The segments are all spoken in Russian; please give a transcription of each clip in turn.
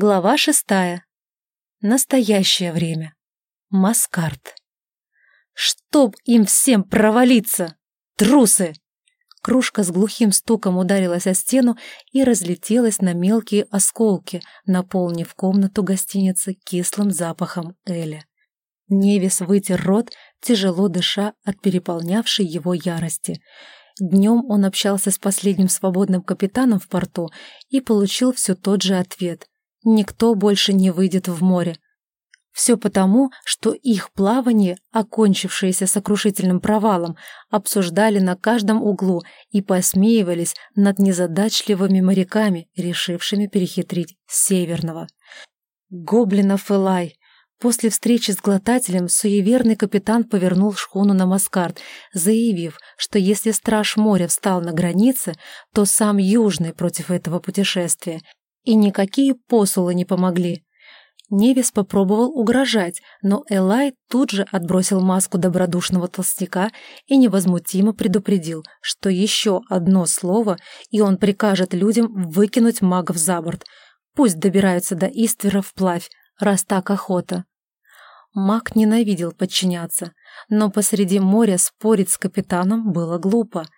Глава шестая. Настоящее время. Маскарт. Чтоб им всем провалиться! Трусы! Кружка с глухим стуком ударилась о стену и разлетелась на мелкие осколки, наполнив комнату гостиницы кислым запахом Эля. Невис вытер рот, тяжело дыша от переполнявшей его ярости. Днем он общался с последним свободным капитаном в порту и получил все тот же ответ — никто больше не выйдет в море. Все потому, что их плавание, окончившееся сокрушительным провалом, обсуждали на каждом углу и посмеивались над незадачливыми моряками, решившими перехитрить Северного. Гоблинов Элай. После встречи с глотателем суеверный капитан повернул шхуну на Маскарт, заявив, что если страж моря встал на границе, то сам Южный против этого путешествия, и никакие посулы не помогли. Невис попробовал угрожать, но Элай тут же отбросил маску добродушного толстяка и невозмутимо предупредил, что еще одно слово, и он прикажет людям выкинуть магов за борт. Пусть добираются до Иствера вплавь, раз так охота. Маг ненавидел подчиняться, но посреди моря спорить с капитаном было глупо —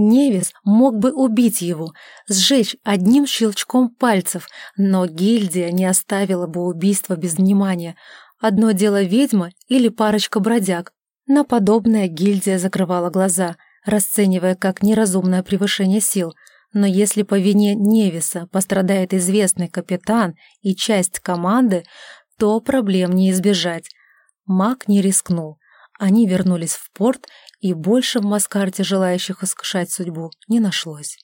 Невис мог бы убить его, сжечь одним щелчком пальцев, но гильдия не оставила бы убийство без внимания. Одно дело ведьма или парочка бродяг. На подобное гильдия закрывала глаза, расценивая как неразумное превышение сил. Но если по вине Невиса пострадает известный капитан и часть команды, то проблем не избежать. Маг не рискнул. Они вернулись в порт и больше в Маскарте желающих искушать судьбу не нашлось.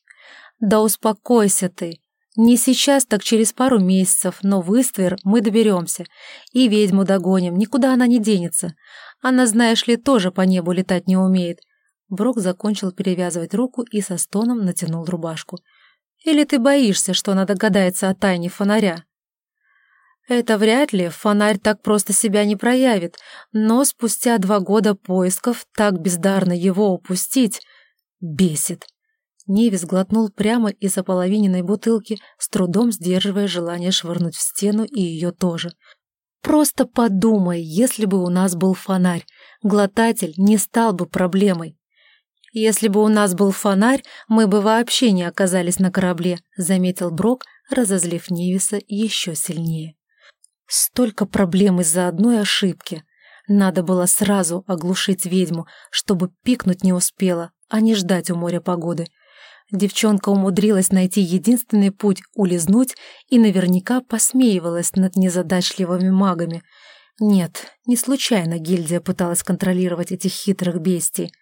«Да успокойся ты! Не сейчас, так через пару месяцев, но в Иствер мы доберемся. И ведьму догоним, никуда она не денется. Она, знаешь ли, тоже по небу летать не умеет». Брок закончил перевязывать руку и со стоном натянул рубашку. «Или ты боишься, что она догадается о тайне фонаря?» Это вряд ли, фонарь так просто себя не проявит, но спустя два года поисков так бездарно его упустить бесит. Невис глотнул прямо из ополовиненной бутылки, с трудом сдерживая желание швырнуть в стену и ее тоже. «Просто подумай, если бы у нас был фонарь, глотатель не стал бы проблемой». «Если бы у нас был фонарь, мы бы вообще не оказались на корабле», — заметил Брок, разозлив Невиса еще сильнее. Столько проблем из-за одной ошибки. Надо было сразу оглушить ведьму, чтобы пикнуть не успела, а не ждать у моря погоды. Девчонка умудрилась найти единственный путь улизнуть и наверняка посмеивалась над незадачливыми магами. Нет, не случайно гильдия пыталась контролировать этих хитрых бестий.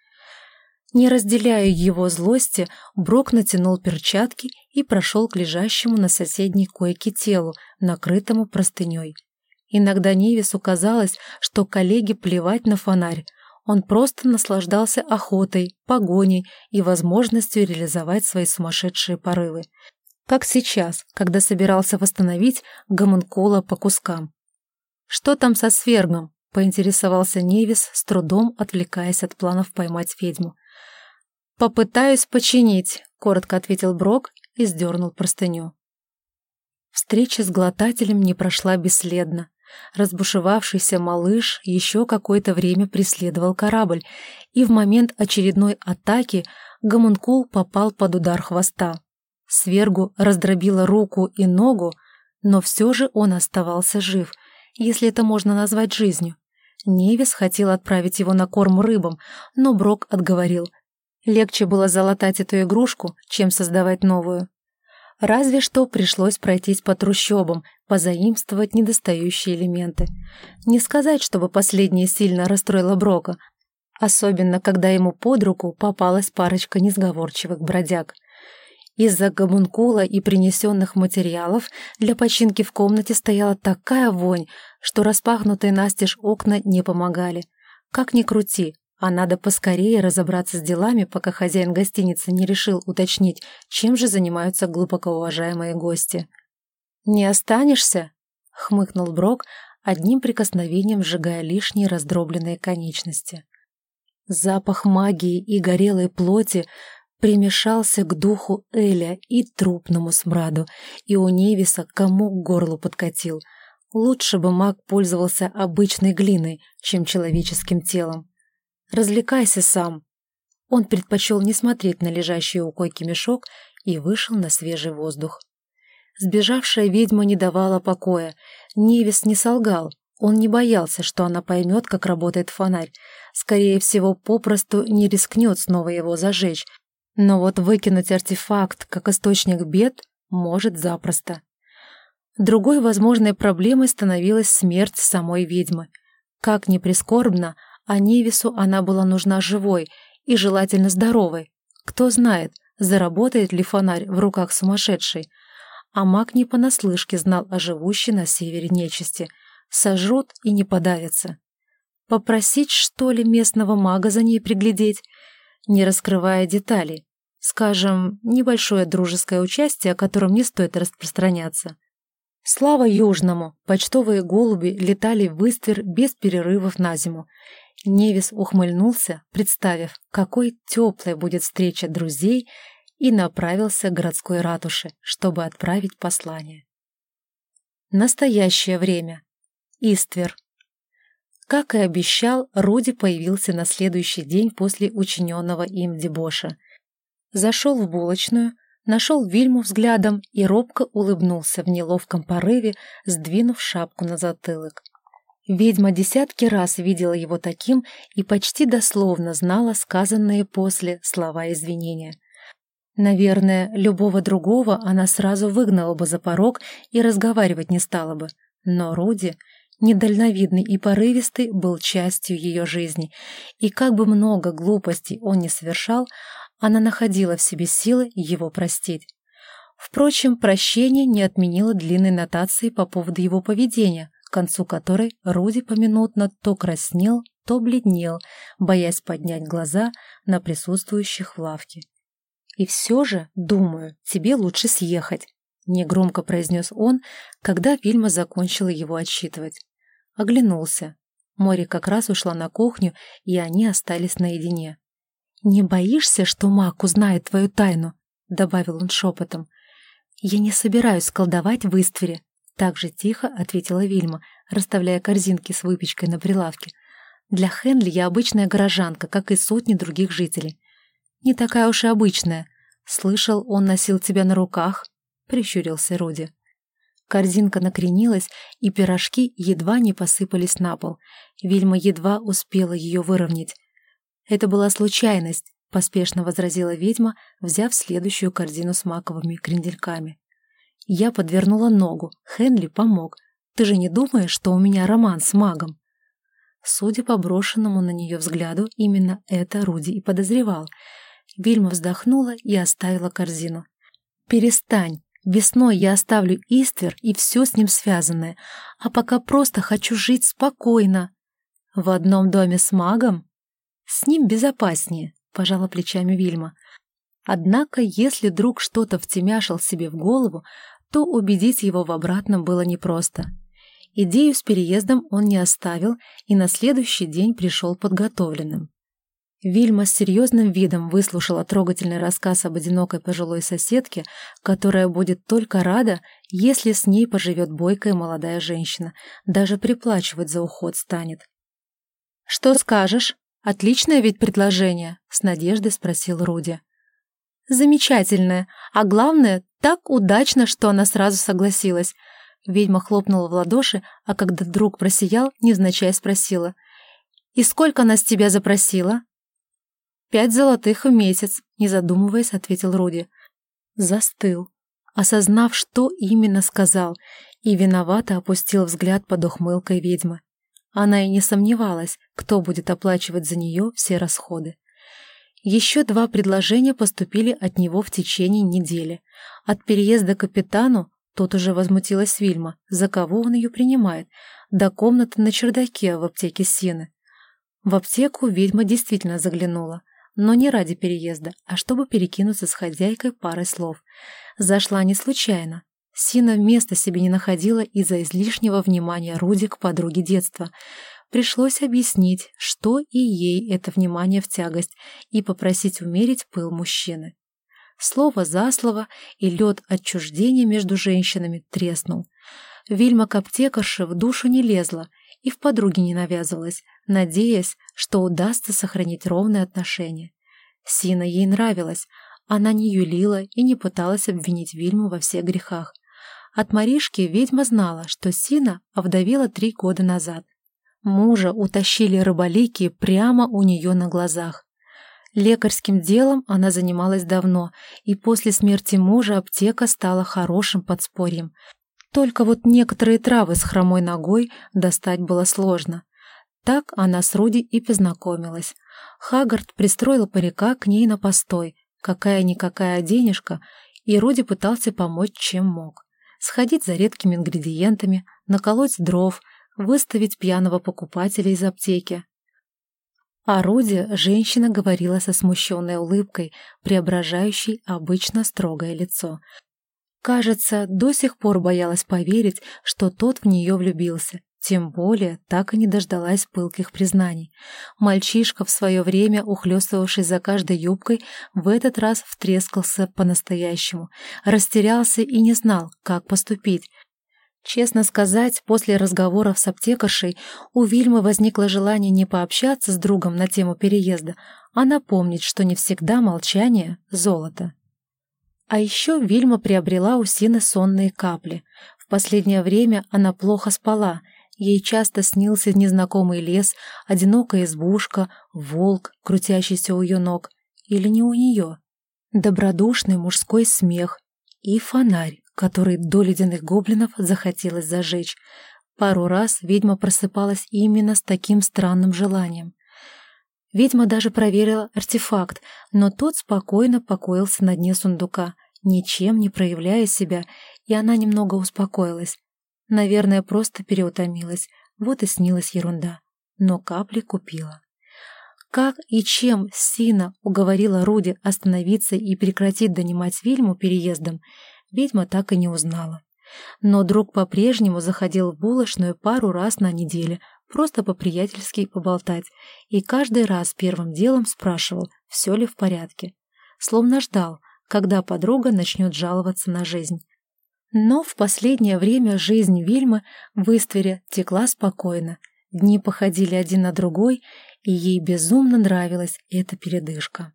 Не разделяя его злости, Брок натянул перчатки и прошел к лежащему на соседней койке телу, накрытому простыней. Иногда Невису казалось, что коллеге плевать на фонарь. Он просто наслаждался охотой, погоней и возможностью реализовать свои сумасшедшие порывы. Как сейчас, когда собирался восстановить гомункула по кускам. «Что там со свергом?» — поинтересовался Невис, с трудом отвлекаясь от планов поймать ведьму. «Попытаюсь починить», — коротко ответил Брок и сдернул простыню. Встреча с глотателем не прошла бесследно. Разбушевавшийся малыш еще какое-то время преследовал корабль, и в момент очередной атаки гомункул попал под удар хвоста. Свергу раздробила руку и ногу, но все же он оставался жив, если это можно назвать жизнью. Невис хотел отправить его на корм рыбам, но Брок отговорил, Легче было залатать эту игрушку, чем создавать новую. Разве что пришлось пройтись по трущобам, позаимствовать недостающие элементы. Не сказать, чтобы последнее сильно расстроило Брока, особенно когда ему под руку попалась парочка несговорчивых бродяг. Из-за гомункула и принесенных материалов для починки в комнате стояла такая вонь, что распахнутые настежь окна не помогали. Как ни крути, а надо поскорее разобраться с делами, пока хозяин гостиницы не решил уточнить, чем же занимаются глубоко уважаемые гости. «Не останешься?» — хмыкнул Брок, одним прикосновением сжигая лишние раздробленные конечности. Запах магии и горелой плоти примешался к духу Эля и трупному смраду, и у Невиса комок к горлу подкатил. Лучше бы маг пользовался обычной глиной, чем человеческим телом. «Развлекайся сам». Он предпочел не смотреть на лежащий у койки мешок и вышел на свежий воздух. Сбежавшая ведьма не давала покоя. Невис не солгал, он не боялся, что она поймет, как работает фонарь. Скорее всего, попросту не рискнет снова его зажечь. Но вот выкинуть артефакт как источник бед может запросто. Другой возможной проблемой становилась смерть самой ведьмы. Как ни прискорбно, а Невису она была нужна живой и желательно здоровой. Кто знает, заработает ли фонарь в руках сумасшедшей. А маг не понаслышке знал о живущей на севере нечисти – сожрут и не подавятся. Попросить, что ли, местного мага за ней приглядеть, не раскрывая деталей. Скажем, небольшое дружеское участие, о котором не стоит распространяться. Слава Южному! Почтовые голуби летали в Иствер без перерывов на зиму. Невис ухмыльнулся, представив, какой теплой будет встреча друзей, и направился к городской ратуше, чтобы отправить послание. Настоящее время. Иствер. Как и обещал, Руди появился на следующий день после учиненного им дебоша. Зашел в булочную, нашел Вильму взглядом и робко улыбнулся в неловком порыве, сдвинув шапку на затылок. Ведьма десятки раз видела его таким и почти дословно знала сказанные после слова извинения. Наверное, любого другого она сразу выгнала бы за порог и разговаривать не стала бы. Но Руди недальновидный и порывистый, был частью ее жизни, и как бы много глупостей он не совершал, она находила в себе силы его простить. Впрочем, прощение не отменило длинной нотации по поводу его поведения, к концу которой Руди поминутно то краснел, то бледнел, боясь поднять глаза на присутствующих в лавке. «И все же, думаю, тебе лучше съехать», — негромко произнес он, когда Вильма закончила его отчитывать. Оглянулся. Мори как раз ушла на кухню, и они остались наедине. «Не боишься, что маг узнает твою тайну?» — добавил он шепотом. «Я не собираюсь колдовать в Иствере», — так же тихо ответила Вильма, расставляя корзинки с выпечкой на прилавке. «Для Хенли я обычная горожанка, как и сотни других жителей». «Не такая уж и обычная. Слышал, он носил тебя на руках», — прищурился Руди. Корзинка накренилась, и пирожки едва не посыпались на пол. Вильма едва успела ее выровнять. «Это была случайность», — поспешно возразила ведьма, взяв следующую корзину с маковыми крендельками. «Я подвернула ногу. Хенли помог. Ты же не думаешь, что у меня роман с магом?» Судя по брошенному на нее взгляду, именно это Руди и подозревал. Вильма вздохнула и оставила корзину. «Перестань!» Весной я оставлю Иствер и все с ним связанное, а пока просто хочу жить спокойно. В одном доме с магом? С ним безопаснее, пожала плечами Вильма. Однако, если друг что-то втемяшил себе в голову, то убедить его в обратном было непросто. Идею с переездом он не оставил и на следующий день пришел подготовленным. Вильма с серьезным видом выслушала трогательный рассказ об одинокой пожилой соседке, которая будет только рада, если с ней поживет бойкая молодая женщина, даже приплачивать за уход станет. «Что скажешь? Отличное ведь предложение?» — с надеждой спросил Руди. «Замечательное, а главное, так удачно, что она сразу согласилась». Ведьма хлопнула в ладоши, а когда друг просиял, невзначай спросила. «И сколько она с тебя запросила?» «Пять золотых в месяц», — не задумываясь, ответил Руди. Застыл, осознав, что именно сказал, и виновато опустил взгляд под ухмылкой ведьмы. Она и не сомневалась, кто будет оплачивать за нее все расходы. Еще два предложения поступили от него в течение недели. От переезда к капитану Тут уже возмутилась Вильма, за кого он ее принимает, до комнаты на чердаке в аптеке Сины. В аптеку ведьма действительно заглянула но не ради переезда, а чтобы перекинуться с хозяйкой парой слов. Зашла не случайно. Сина места себе не находила из-за излишнего внимания Руди к подруге детства. Пришлось объяснить, что и ей это внимание в тягость, и попросить умерить пыл мужчины. Слово за слово, и лед отчуждения между женщинами треснул. Вильма к в душу не лезла и в подруги не навязывалась, надеясь, что удастся сохранить ровные отношения. Сина ей нравилась, она не юлила и не пыталась обвинить Вильму во всех грехах. От Маришки ведьма знала, что Сина овдовела три года назад. Мужа утащили рыболики прямо у нее на глазах. Лекарским делом она занималась давно, и после смерти мужа аптека стала хорошим подспорьем. Только вот некоторые травы с хромой ногой достать было сложно. Так она с Руди и познакомилась. Хагард пристроил парика к ней на постой, какая-никакая денежка, и Руди пытался помочь, чем мог. Сходить за редкими ингредиентами, наколоть дров, выставить пьяного покупателя из аптеки. О Руди женщина говорила со смущенной улыбкой, преображающей обычно строгое лицо, Кажется, до сих пор боялась поверить, что тот в нее влюбился. Тем более так и не дождалась пылких признаний. Мальчишка, в свое время ухлёстывавший за каждой юбкой, в этот раз втрескался по-настоящему, растерялся и не знал, как поступить. Честно сказать, после разговоров с аптекаршей у Вильмы возникло желание не пообщаться с другом на тему переезда, а напомнить, что не всегда молчание — золото. А еще Вильма приобрела у Сины сонные капли. В последнее время она плохо спала. Ей часто снился незнакомый лес, одинокая избушка, волк, крутящийся у ее ног. Или не у нее. Добродушный мужской смех и фонарь, который до ледяных гоблинов захотелось зажечь. Пару раз ведьма просыпалась именно с таким странным желанием. Ведьма даже проверила артефакт, но тот спокойно покоился на дне сундука, ничем не проявляя себя, и она немного успокоилась. Наверное, просто переутомилась, вот и снилась ерунда. Но капли купила. Как и чем Сина уговорила Руди остановиться и прекратить донимать Вильму переездом, ведьма так и не узнала. Но друг по-прежнему заходил в булочную пару раз на неделю, просто по-приятельски поболтать, и каждый раз первым делом спрашивал, все ли в порядке. Словно ждал, когда подруга начнет жаловаться на жизнь. Но в последнее время жизнь Вильмы в Иствере текла спокойно. Дни походили один на другой, и ей безумно нравилась эта передышка.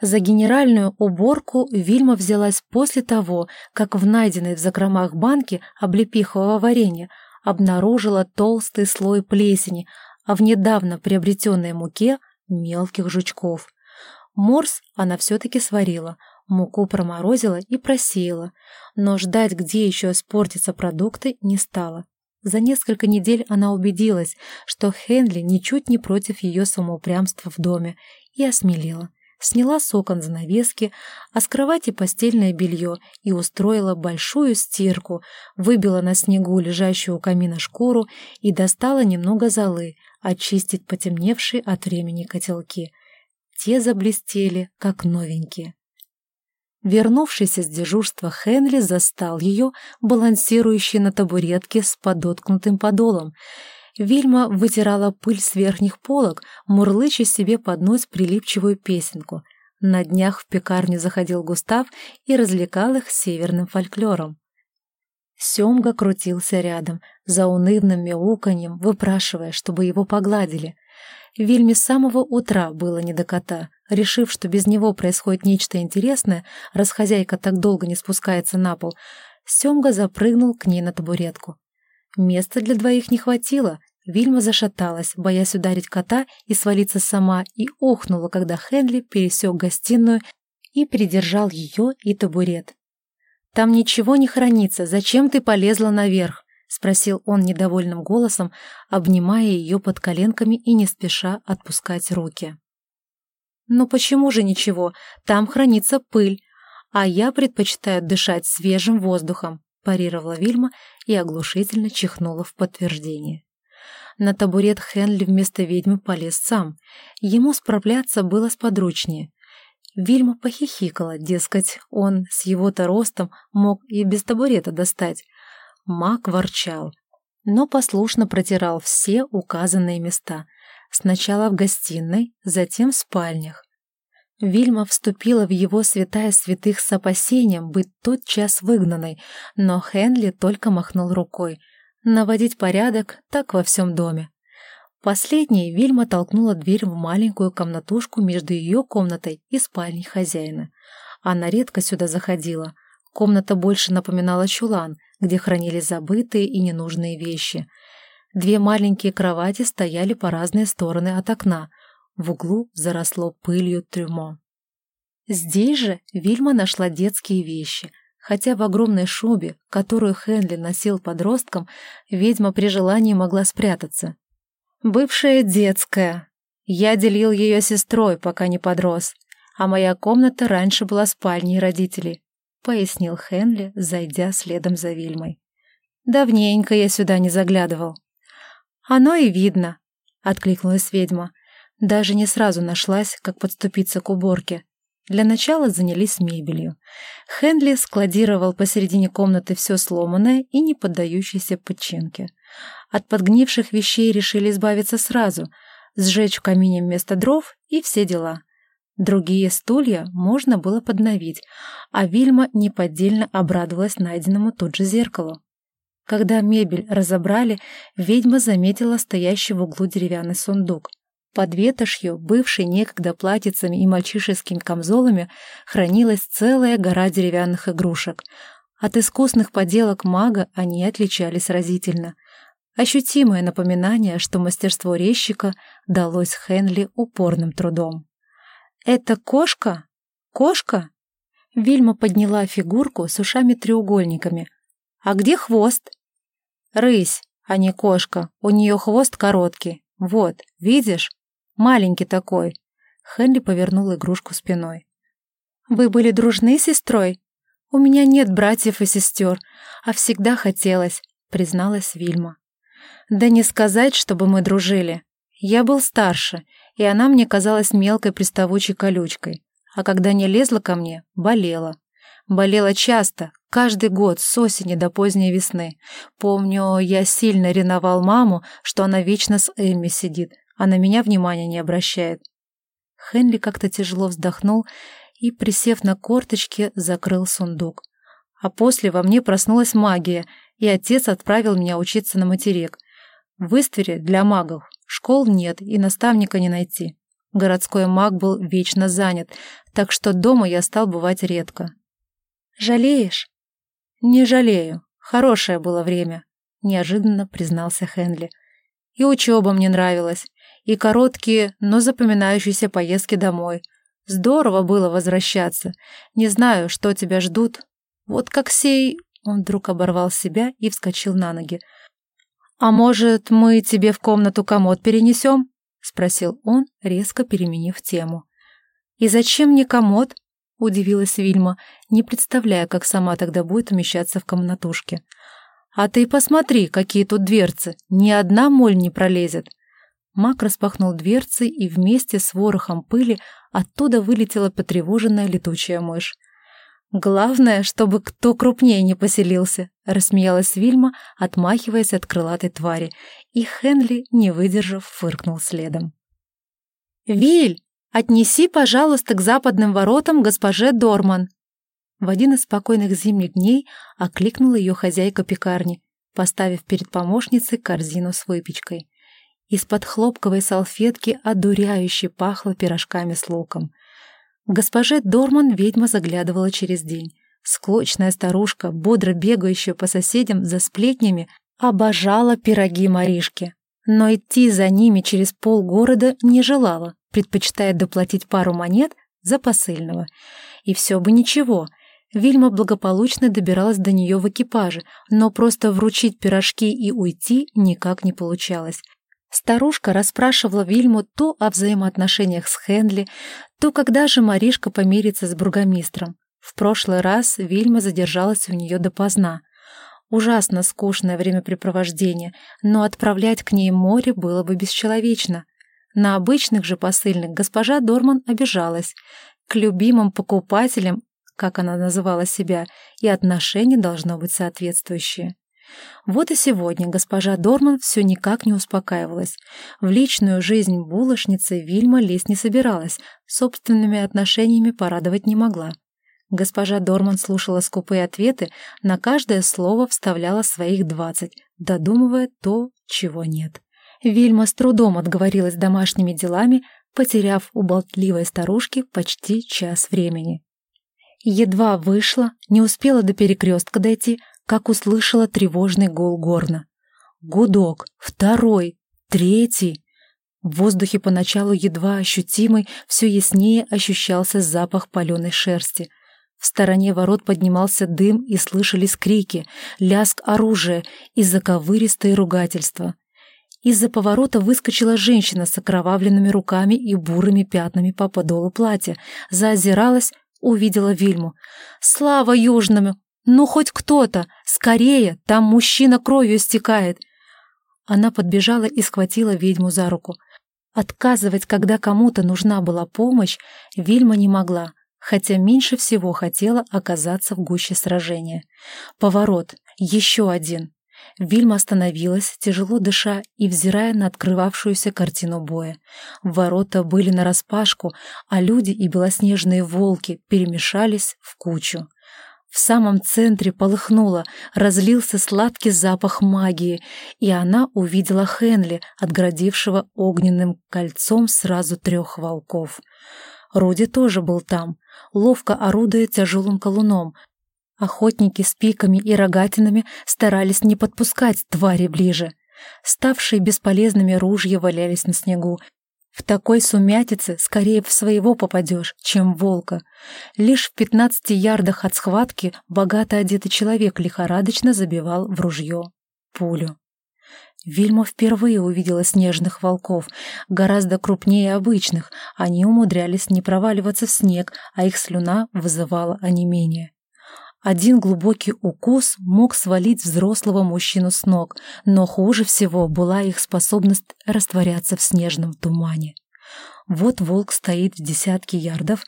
За генеральную уборку Вильма взялась после того, как в найденной в закромах банке облепихового варенья обнаружила толстый слой плесени, а в недавно приобретенной муке — мелких жучков. Морс она все-таки сварила, муку проморозила и просеяла, но ждать, где еще испортятся продукты, не стала. За несколько недель она убедилась, что Хенли ничуть не против ее самоупрямства в доме, и осмелела сняла с окон занавески, а с кровати постельное белье и устроила большую стирку, выбила на снегу лежащую у камина шкуру и достала немного золы, очистить потемневшие от времени котелки. Те заблестели, как новенькие. Вернувшийся с дежурства Хенли застал ее, балансирующей на табуретке с подоткнутым подолом, Вильма вытирала пыль с верхних полок, мурлыча себе под нос прилипчивую песенку. На днях в пекарню заходил Густав и развлекал их северным фольклором. Семга крутился рядом, за унывным мяуканьем, выпрашивая, чтобы его погладили. Вильме с самого утра было не до кота. Решив, что без него происходит нечто интересное, раз хозяйка так долго не спускается на пол, Семга запрыгнул к ней на табуретку. Места для двоих не хватило, Вильма зашаталась, боясь ударить кота и свалиться сама, и охнула, когда Хенли пересек гостиную и придержал ее и табурет. «Там ничего не хранится, зачем ты полезла наверх?» — спросил он недовольным голосом, обнимая ее под коленками и не спеша отпускать руки. «Ну почему же ничего? Там хранится пыль, а я предпочитаю дышать свежим воздухом», — парировала Вильма и оглушительно чихнула в подтверждение. На табурет Хенли вместо ведьмы полез сам. Ему справляться было сподручнее. Вильма похихикала, дескать, он с его-то ростом мог и без табурета достать. Маг ворчал. но послушно протирал все указанные места. Сначала в гостиной, затем в спальнях. Вильма вступила в его святая святых с опасением быть тотчас выгнанной, но Хенли только махнул рукой. Наводить порядок так во всем доме. Последней Вильма толкнула дверь в маленькую комнатушку между ее комнатой и спальней хозяина. Она редко сюда заходила. Комната больше напоминала чулан, где хранились забытые и ненужные вещи. Две маленькие кровати стояли по разные стороны от окна, в углу заросло пылью трюмо. Здесь же Вильма нашла детские вещи, хотя в огромной шубе, которую Хенли носил подростком, ведьма при желании могла спрятаться. «Бывшая детская. Я делил ее сестрой, пока не подрос, а моя комната раньше была спальней родителей», — пояснил Хенли, зайдя следом за Вильмой. «Давненько я сюда не заглядывал». «Оно и видно», — откликнулась ведьма. Даже не сразу нашлась, как подступиться к уборке. Для начала занялись мебелью. Хенли складировал посередине комнаты все сломанное и не поддающееся подчинке. От подгнивших вещей решили избавиться сразу, сжечь в камине вместо дров и все дела. Другие стулья можно было подновить, а Вильма неподдельно обрадовалась найденному тут же зеркалу. Когда мебель разобрали, ведьма заметила стоящий в углу деревянный сундук. Под ветошью, бывшей некогда платьицами и мальчишескими камзолами, хранилась целая гора деревянных игрушек. От искусных поделок мага они отличались разительно. Ощутимое напоминание, что мастерство резчика далось Хенли упорным трудом. «Это кошка? Кошка?» Вильма подняла фигурку с ушами-треугольниками. «А где хвост?» «Рысь, а не кошка. У нее хвост короткий. Вот, видишь?» Маленький такой. Хенли повернул игрушку спиной. «Вы были дружны с сестрой? У меня нет братьев и сестер, а всегда хотелось», — призналась Вильма. «Да не сказать, чтобы мы дружили. Я был старше, и она мне казалась мелкой приставучей колючкой, а когда не лезла ко мне, болела. Болела часто, каждый год, с осени до поздней весны. Помню, я сильно ревновал маму, что она вечно с Эмми сидит, а на меня внимания не обращает. Хенли как-то тяжело вздохнул и, присев на корточки, закрыл сундук. А после во мне проснулась магия, и отец отправил меня учиться на материк. В Иствере для магов школ нет и наставника не найти. Городской маг был вечно занят, так что дома я стал бывать редко. «Жалеешь?» «Не жалею. Хорошее было время», — неожиданно признался Хенли. «И учеба мне нравилась и короткие, но запоминающиеся поездки домой. Здорово было возвращаться. Не знаю, что тебя ждут. Вот как сей...» Он вдруг оборвал себя и вскочил на ноги. «А может, мы тебе в комнату комод перенесем?» — спросил он, резко переменив тему. «И зачем мне комод?» — удивилась Вильма, не представляя, как сама тогда будет умещаться в комнатушке. «А ты посмотри, какие тут дверцы, ни одна моль не пролезет. Мак распахнул дверцы, и вместе с ворохом пыли оттуда вылетела потревоженная летучая мышь. «Главное, чтобы кто крупнее не поселился», — рассмеялась Вильма, отмахиваясь от крылатой твари, и Хенли, не выдержав, фыркнул следом. «Виль, отнеси, пожалуйста, к западным воротам госпоже Дорман». В один из спокойных зимних дней окликнула ее хозяйка пекарни, поставив перед помощницей корзину с выпечкой. Из-под хлопковой салфетки одуряюще пахло пирожками с луком. Госпоже Дорман ведьма заглядывала через день. Склочная старушка, бодро бегающая по соседям за сплетнями, обожала пироги Маришки. Но идти за ними через полгорода не желала, предпочитая доплатить пару монет за посыльного. И все бы ничего. Вильма благополучно добиралась до нее в экипаже, но просто вручить пирожки и уйти никак не получалось. Старушка расспрашивала Вильму то о взаимоотношениях с Хенли, то когда же Маришка помирится с бургомистром. В прошлый раз Вильма задержалась у нее допоздна. Ужасно скучное времяпрепровождение, но отправлять к ней море было бы бесчеловечно. На обычных же посыльных госпожа Дорман обижалась. К любимым покупателям, как она называла себя, и отношения должно быть соответствующие. Вот и сегодня госпожа Дорман все никак не успокаивалась. В личную жизнь булочницы Вильма лезть не собиралась, собственными отношениями порадовать не могла. Госпожа Дорман слушала скупые ответы, на каждое слово вставляла своих двадцать, додумывая то, чего нет. Вильма с трудом отговорилась домашними делами, потеряв у болтливой старушки почти час времени. Едва вышла, не успела до перекрестка дойти, как услышала тревожный гул горна. Гудок, второй, третий. В воздухе поначалу едва ощутимый, все яснее ощущался запах паленой шерсти. В стороне ворот поднимался дым и слышались крики, лязг оружия и заковыристые ругательства. Из-за поворота выскочила женщина с окровавленными руками и бурыми пятнами по подолу платья, заозиралась, увидела Вильму. «Слава Южному! Ну, хоть кто-то! Скорее! Там мужчина кровью истекает!» Она подбежала и схватила ведьму за руку. Отказывать, когда кому-то нужна была помощь, Вильма не могла хотя меньше всего хотела оказаться в гуще сражения. Поворот, еще один. Вильма остановилась, тяжело дыша и взирая на открывавшуюся картину боя. Ворота были нараспашку, а люди и белоснежные волки перемешались в кучу. В самом центре полыхнуло, разлился сладкий запах магии, и она увидела Хенли, отгородившего огненным кольцом сразу трех волков. Руди тоже был там, ловко орудуя тяжелым колуном. Охотники с пиками и рогатинами старались не подпускать твари ближе. Ставшие бесполезными ружья валялись на снегу. В такой сумятице скорее в своего попадешь, чем волка. Лишь в пятнадцати ярдах от схватки богато одетый человек лихорадочно забивал в ружье пулю. Вильма впервые увидела снежных волков, гораздо крупнее обычных. Они умудрялись не проваливаться в снег, а их слюна вызывала онемение. Один глубокий укус мог свалить взрослого мужчину с ног, но хуже всего была их способность растворяться в снежном тумане. Вот волк стоит в десятке ярдов,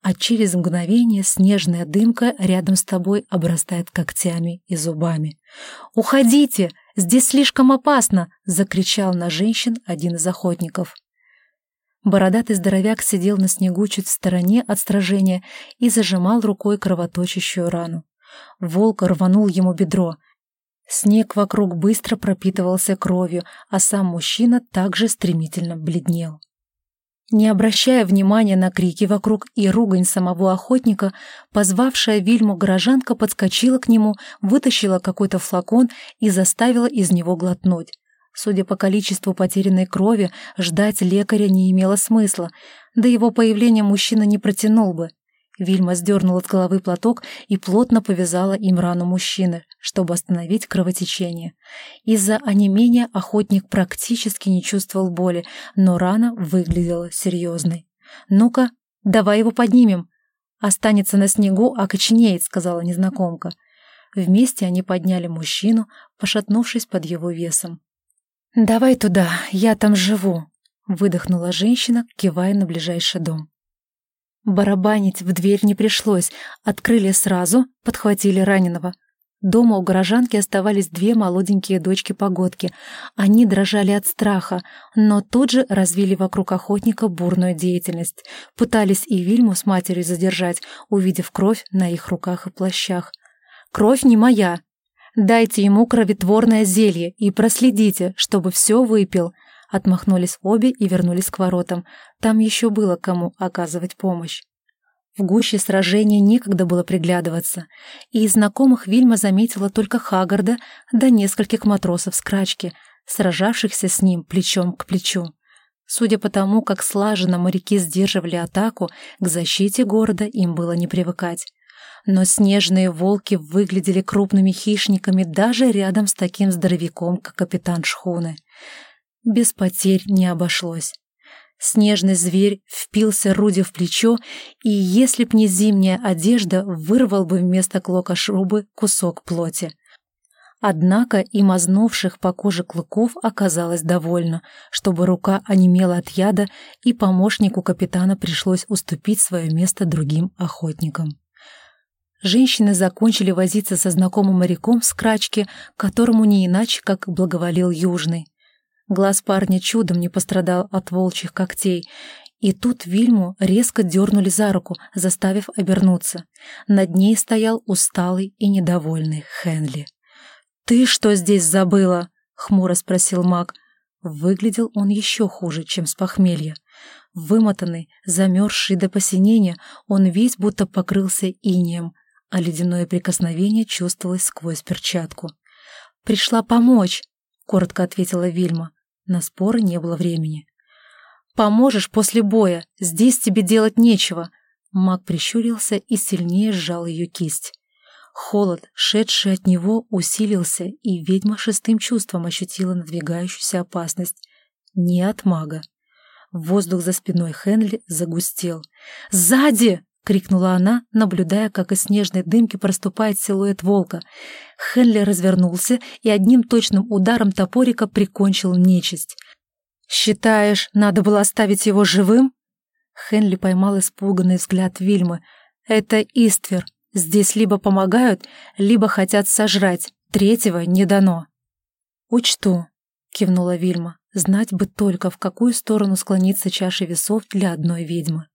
а через мгновение снежная дымка рядом с тобой обрастает когтями и зубами. «Уходите! Здесь слишком опасно!» — закричал на женщин один из охотников. Бородатый здоровяк сидел на снегу чуть в стороне от сражения и зажимал рукой кровоточащую рану. Волк рванул ему бедро. Снег вокруг быстро пропитывался кровью, а сам мужчина также стремительно бледнел. Не обращая внимания на крики вокруг и ругань самого охотника, позвавшая Вильму горожанка подскочила к нему, вытащила какой-то флакон и заставила из него глотнуть. Судя по количеству потерянной крови, ждать лекаря не имело смысла, до его появления мужчина не протянул бы. Вильма сдернула с головы платок и плотно повязала им рану мужчины, чтобы остановить кровотечение. Из-за онемения охотник практически не чувствовал боли, но рана выглядела серьезной. «Ну-ка, давай его поднимем!» «Останется на снегу, а коченеет», — сказала незнакомка. Вместе они подняли мужчину, пошатнувшись под его весом. «Давай туда, я там живу», — выдохнула женщина, кивая на ближайший дом. Барабанить в дверь не пришлось, открыли сразу, подхватили раненого. Дома у горожанки оставались две молоденькие дочки-погодки. Они дрожали от страха, но тут же развили вокруг охотника бурную деятельность. Пытались и Вильму с матерью задержать, увидев кровь на их руках и плащах. «Кровь не моя. Дайте ему кровотворное зелье и проследите, чтобы все выпил», Отмахнулись обе и вернулись к воротам. Там еще было кому оказывать помощь. В гуще сражения некогда было приглядываться, и из знакомых Вильма заметила только Хагарда да нескольких матросов с крачки, сражавшихся с ним плечом к плечу. Судя по тому, как слаженно моряки сдерживали атаку, к защите города им было не привыкать. Но снежные волки выглядели крупными хищниками даже рядом с таким здоровяком, как капитан шхуны. Без потерь не обошлось. Снежный зверь впился Руди в плечо, и если б не зимняя одежда, вырвал бы вместо клока шубы кусок плоти. Однако и мазнувших по коже клыков оказалось довольно, чтобы рука онемела от яда, и помощнику капитана пришлось уступить свое место другим охотникам. Женщины закончили возиться со знакомым моряком с крачки, которому не иначе, как благоволил Южный. Глаз парня чудом не пострадал от волчьих когтей, и тут Вильму резко дернули за руку, заставив обернуться. Над ней стоял усталый и недовольный Хенли. «Ты что здесь забыла?» — хмуро спросил маг. Выглядел он еще хуже, чем с похмелья. Вымотанный, замерзший до посинения, он весь будто покрылся инеем, а ледяное прикосновение чувствовалось сквозь перчатку. «Пришла помочь», — коротко ответила Вильма. На споры не было времени. «Поможешь после боя, здесь тебе делать нечего». Маг прищурился и сильнее сжал ее кисть. Холод, шедший от него, усилился, и ведьма шестым чувством ощутила надвигающуюся опасность. Не от мага. Воздух за спиной Хенли загустел. «Сзади!» — крикнула она, наблюдая, как из снежной дымки проступает силуэт волка. Хенли развернулся и одним точным ударом топорика прикончил нечисть. «Считаешь, надо было оставить его живым?» Хенли поймал испуганный взгляд Вильмы. «Это Иствер. Здесь либо помогают, либо хотят сожрать. Третьего не дано». «Учту», — кивнула Вильма. «Знать бы только, в какую сторону склонится чаша весов для одной ведьмы».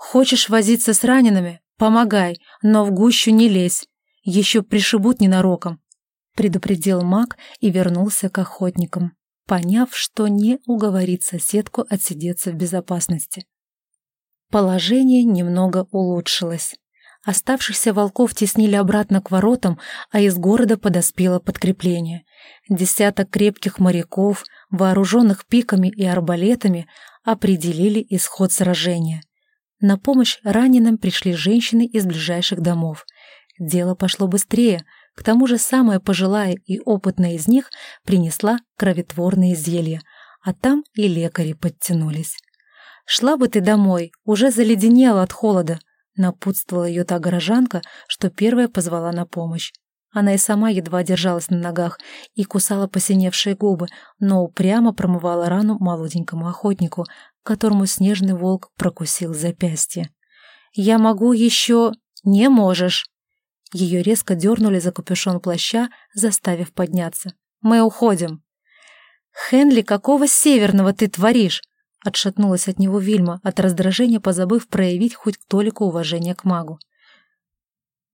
«Хочешь возиться с ранеными? Помогай, но в гущу не лезь. Еще пришибут ненароком», — предупредил маг и вернулся к охотникам поняв, что не уговорит соседку отсидеться в безопасности. Положение немного улучшилось. Оставшихся волков теснили обратно к воротам, а из города подоспело подкрепление. Десяток крепких моряков, вооруженных пиками и арбалетами, определили исход сражения. На помощь раненым пришли женщины из ближайших домов. Дело пошло быстрее — к тому же самая пожилая и опытная из них принесла кроветворные зелья, а там и лекари подтянулись. «Шла бы ты домой, уже заледенела от холода», напутствовала ее та горожанка, что первая позвала на помощь. Она и сама едва держалась на ногах и кусала посиневшие губы, но упрямо промывала рану молоденькому охотнику, которому снежный волк прокусил запястье. «Я могу еще...» «Не можешь!» Ее резко дернули за капюшон плаща, заставив подняться. «Мы уходим!» «Хенли, какого северного ты творишь?» Отшатнулась от него Вильма, от раздражения позабыв проявить хоть толику уважения к магу.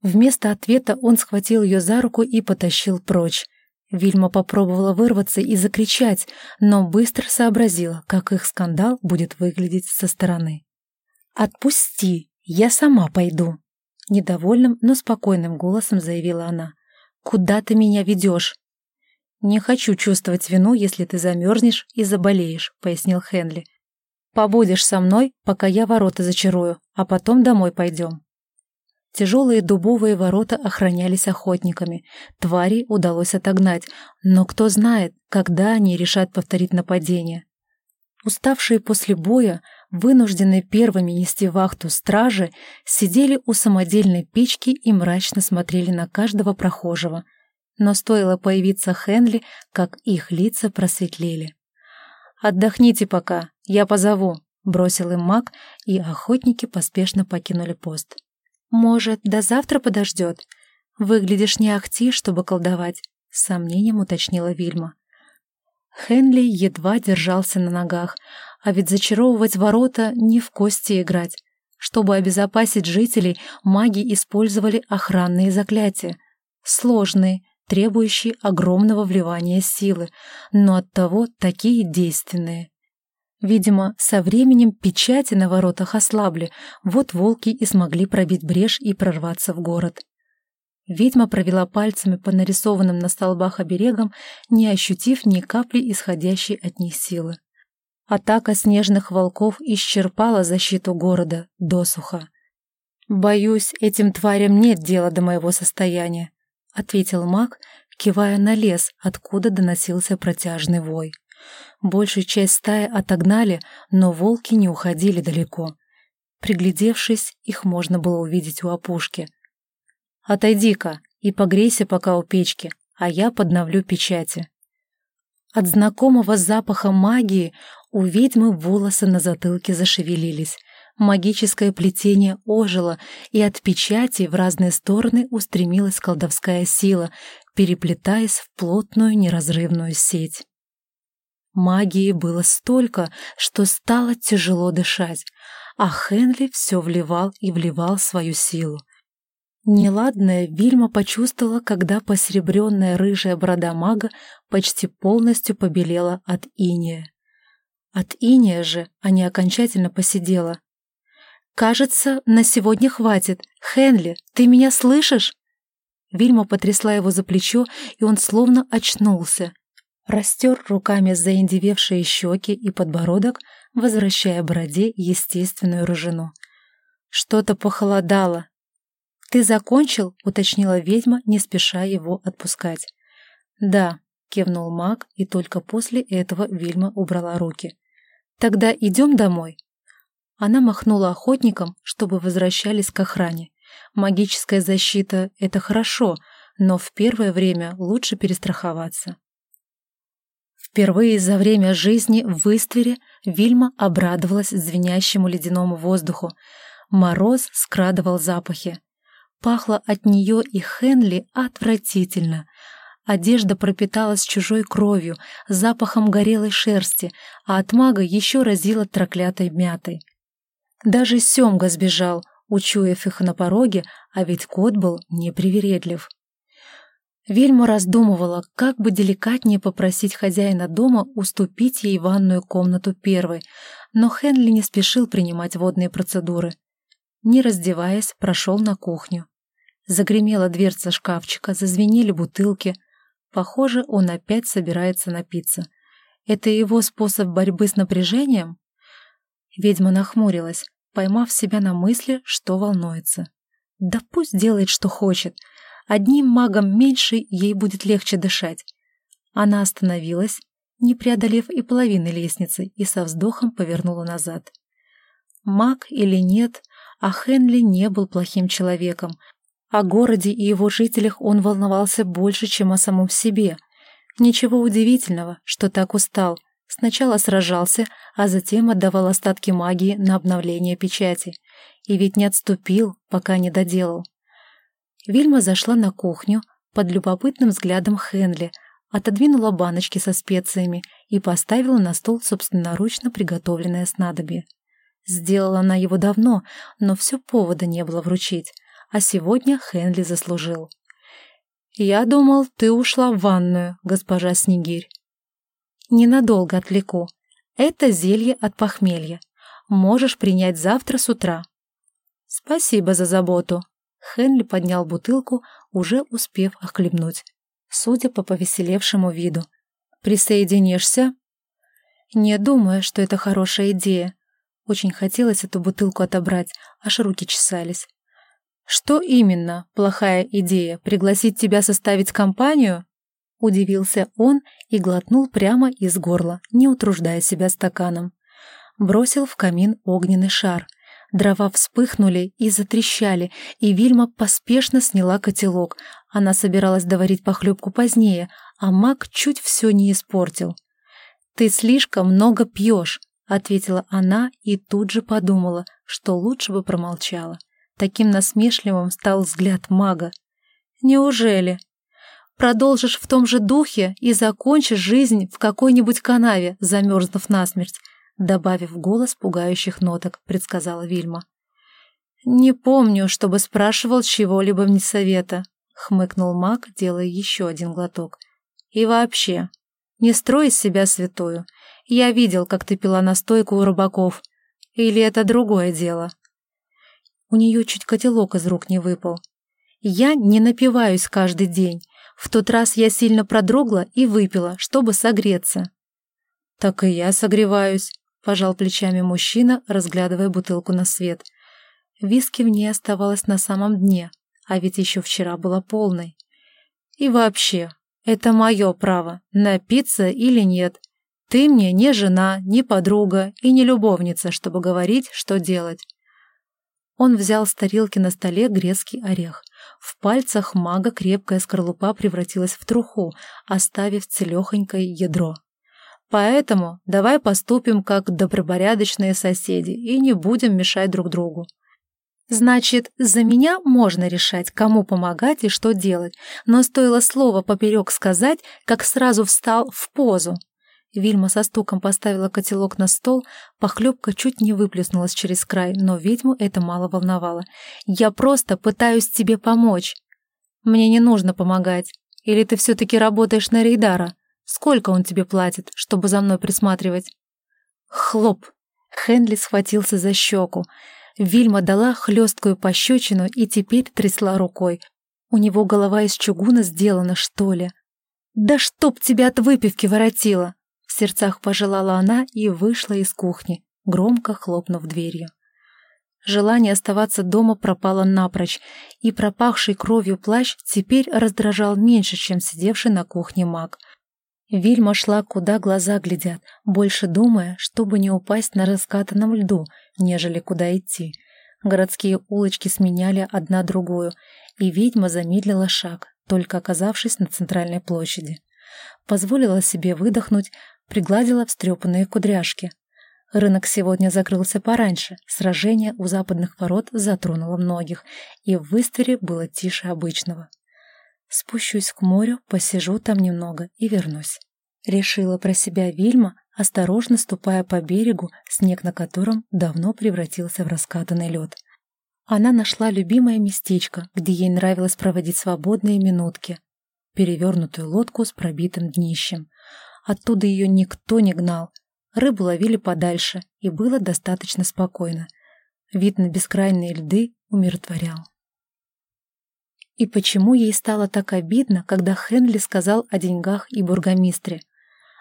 Вместо ответа он схватил ее за руку и потащил прочь. Вильма попробовала вырваться и закричать, но быстро сообразила, как их скандал будет выглядеть со стороны. «Отпусти, я сама пойду», Недовольным, но спокойным голосом заявила она. «Куда ты меня ведешь?» «Не хочу чувствовать вину, если ты замерзнешь и заболеешь», — пояснил Хенли. «Побудешь со мной, пока я ворота зачарую, а потом домой пойдем». Тяжелые дубовые ворота охранялись охотниками. Твари удалось отогнать, но кто знает, когда они решат повторить нападение. Уставшие после боя, вынужденные первыми нести вахту стражи, сидели у самодельной печки и мрачно смотрели на каждого прохожего. Но стоило появиться Хенли, как их лица просветлели. «Отдохните пока, я позову», — бросил им маг, и охотники поспешно покинули пост. «Может, до завтра подождет? Выглядишь не ахти, чтобы колдовать», — с сомнением уточнила Вильма. Хенли едва держался на ногах, а ведь зачаровывать ворота не в кости играть. Чтобы обезопасить жителей, маги использовали охранные заклятия. Сложные, требующие огромного вливания силы, но оттого такие действенные. Видимо, со временем печати на воротах ослабли, вот волки и смогли пробить брешь и прорваться в город. Ведьма провела пальцами по нарисованным на столбах оберегам, не ощутив ни капли исходящей от них силы. Атака снежных волков исчерпала защиту города досуха. «Боюсь, этим тварям нет дела до моего состояния», — ответил маг, кивая на лес, откуда доносился протяжный вой. Большую часть стаи отогнали, но волки не уходили далеко. Приглядевшись, их можно было увидеть у опушки — Отойди-ка и погрейся пока у печки, а я подновлю печати. От знакомого запаха магии у ведьмы волосы на затылке зашевелились. Магическое плетение ожило, и от печати в разные стороны устремилась колдовская сила, переплетаясь в плотную неразрывную сеть. Магии было столько, что стало тяжело дышать, а Хенли все вливал и вливал свою силу. Неладное Вильма почувствовала, когда посеребренная рыжая борода мага почти полностью побелела от иния. От иния же, не окончательно посидела. «Кажется, на сегодня хватит. Хенли, ты меня слышишь?» Вильма потрясла его за плечо, и он словно очнулся. Растер руками заиндевевшие щеки и подбородок, возвращая бороде естественную рыжину. Что-то похолодало. «Ты закончил?» — уточнила ведьма, не спеша его отпускать. «Да», — кивнул маг, и только после этого Вильма убрала руки. «Тогда идем домой?» Она махнула охотникам, чтобы возвращались к охране. Магическая защита — это хорошо, но в первое время лучше перестраховаться. Впервые за время жизни в Иствере Вильма обрадовалась звенящему ледяному воздуху. Мороз скрадывал запахи. Пахло от нее и Хенли отвратительно. Одежда пропиталась чужой кровью, запахом горелой шерсти, а от мага еще разило троклятой мятой. Даже Семга сбежал, учуяв их на пороге, а ведь кот был непривередлив. Вельма раздумывала, как бы деликатнее попросить хозяина дома уступить ей ванную комнату первой, но Хенли не спешил принимать водные процедуры. Не раздеваясь, прошел на кухню. Загремела дверца шкафчика, зазвенели бутылки. Похоже, он опять собирается напиться. Это его способ борьбы с напряжением? Ведьма нахмурилась, поймав себя на мысли, что волнуется. Да пусть делает, что хочет. Одним магом меньше ей будет легче дышать. Она остановилась, не преодолев и половины лестницы, и со вздохом повернула назад. Маг или нет, а Хенли не был плохим человеком. О городе и его жителях он волновался больше, чем о самом себе. Ничего удивительного, что так устал, Сначала сражался, а затем отдавал остатки магии на обновление печати. И ведь не отступил, пока не доделал. Вильма зашла на кухню под любопытным взглядом Хенли, отодвинула баночки со специями и поставила на стол собственноручно приготовленное снадобье. Сделала она его давно, но все повода не было вручить, а сегодня Хенли заслужил. «Я думал, ты ушла в ванную, госпожа Снегирь», Ненадолго отвлеку. Это зелье от похмелья. Можешь принять завтра с утра. Спасибо за заботу. Хенли поднял бутылку, уже успев охлебнуть. Судя по повеселевшему виду. Присоединишься? Не думаю, что это хорошая идея. Очень хотелось эту бутылку отобрать, аж руки чесались. Что именно плохая идея? Пригласить тебя составить компанию? Удивился он и глотнул прямо из горла, не утруждая себя стаканом. Бросил в камин огненный шар. Дрова вспыхнули и затрещали, и Вильма поспешно сняла котелок. Она собиралась доварить похлебку позднее, а маг чуть все не испортил. «Ты слишком много пьешь», — ответила она и тут же подумала, что лучше бы промолчала. Таким насмешливым стал взгляд мага. «Неужели?» Продолжишь в том же духе и закончишь жизнь в какой-нибудь канаве, замерзнув насмерть», добавив голос пугающих ноток, предсказала Вильма. «Не помню, чтобы спрашивал чего-либо вне совета», хмыкнул маг, делая еще один глоток. «И вообще, не строй из себя святую. Я видел, как ты пила настойку у рыбаков. Или это другое дело?» У нее чуть котелок из рук не выпал. «Я не напиваюсь каждый день, в тот раз я сильно продрогла и выпила, чтобы согреться. «Так и я согреваюсь», — пожал плечами мужчина, разглядывая бутылку на свет. Виски в ней оставалось на самом дне, а ведь еще вчера была полной. «И вообще, это мое право, напиться или нет. Ты мне не жена, не подруга и не любовница, чтобы говорить, что делать». Он взял с тарелки на столе грецкий орех — в пальцах мага крепкая скорлупа превратилась в труху, оставив целехонькое ядро. Поэтому давай поступим как добропорядочные соседи и не будем мешать друг другу. Значит, за меня можно решать, кому помогать и что делать, но стоило слово поперек сказать, как сразу встал в позу. Вильма со стуком поставила котелок на стол, похлебка чуть не выплеснулась через край, но ведьму это мало волновало. «Я просто пытаюсь тебе помочь. Мне не нужно помогать. Или ты все-таки работаешь на Рейдара? Сколько он тебе платит, чтобы за мной присматривать?» Хлоп! Хенли схватился за щеку. Вильма дала хлесткую пощечину и теперь трясла рукой. У него голова из чугуна сделана, что ли? «Да чтоб тебя от выпивки воротило!» В сердцах пожелала она и вышла из кухни, громко хлопнув дверью. Желание оставаться дома пропало напрочь, и пропахший кровью плащ теперь раздражал меньше, чем сидевший на кухне маг. Вильма шла, куда глаза глядят, больше думая, чтобы не упасть на раскатанном льду, нежели куда идти. Городские улочки сменяли одна другую, и ведьма замедлила шаг, только оказавшись на центральной площади. Позволила себе выдохнуть, пригладила встрепанные кудряшки. Рынок сегодня закрылся пораньше, сражение у западных ворот затронуло многих, и в Выствере было тише обычного. Спущусь к морю, посижу там немного и вернусь. Решила про себя Вильма, осторожно ступая по берегу, снег на котором давно превратился в раскатанный лед. Она нашла любимое местечко, где ей нравилось проводить свободные минутки. Перевернутую лодку с пробитым днищем. Оттуда ее никто не гнал. Рыбу ловили подальше, и было достаточно спокойно. Вид на бескрайние льды умиротворял. И почему ей стало так обидно, когда Хенли сказал о деньгах и бургомистре?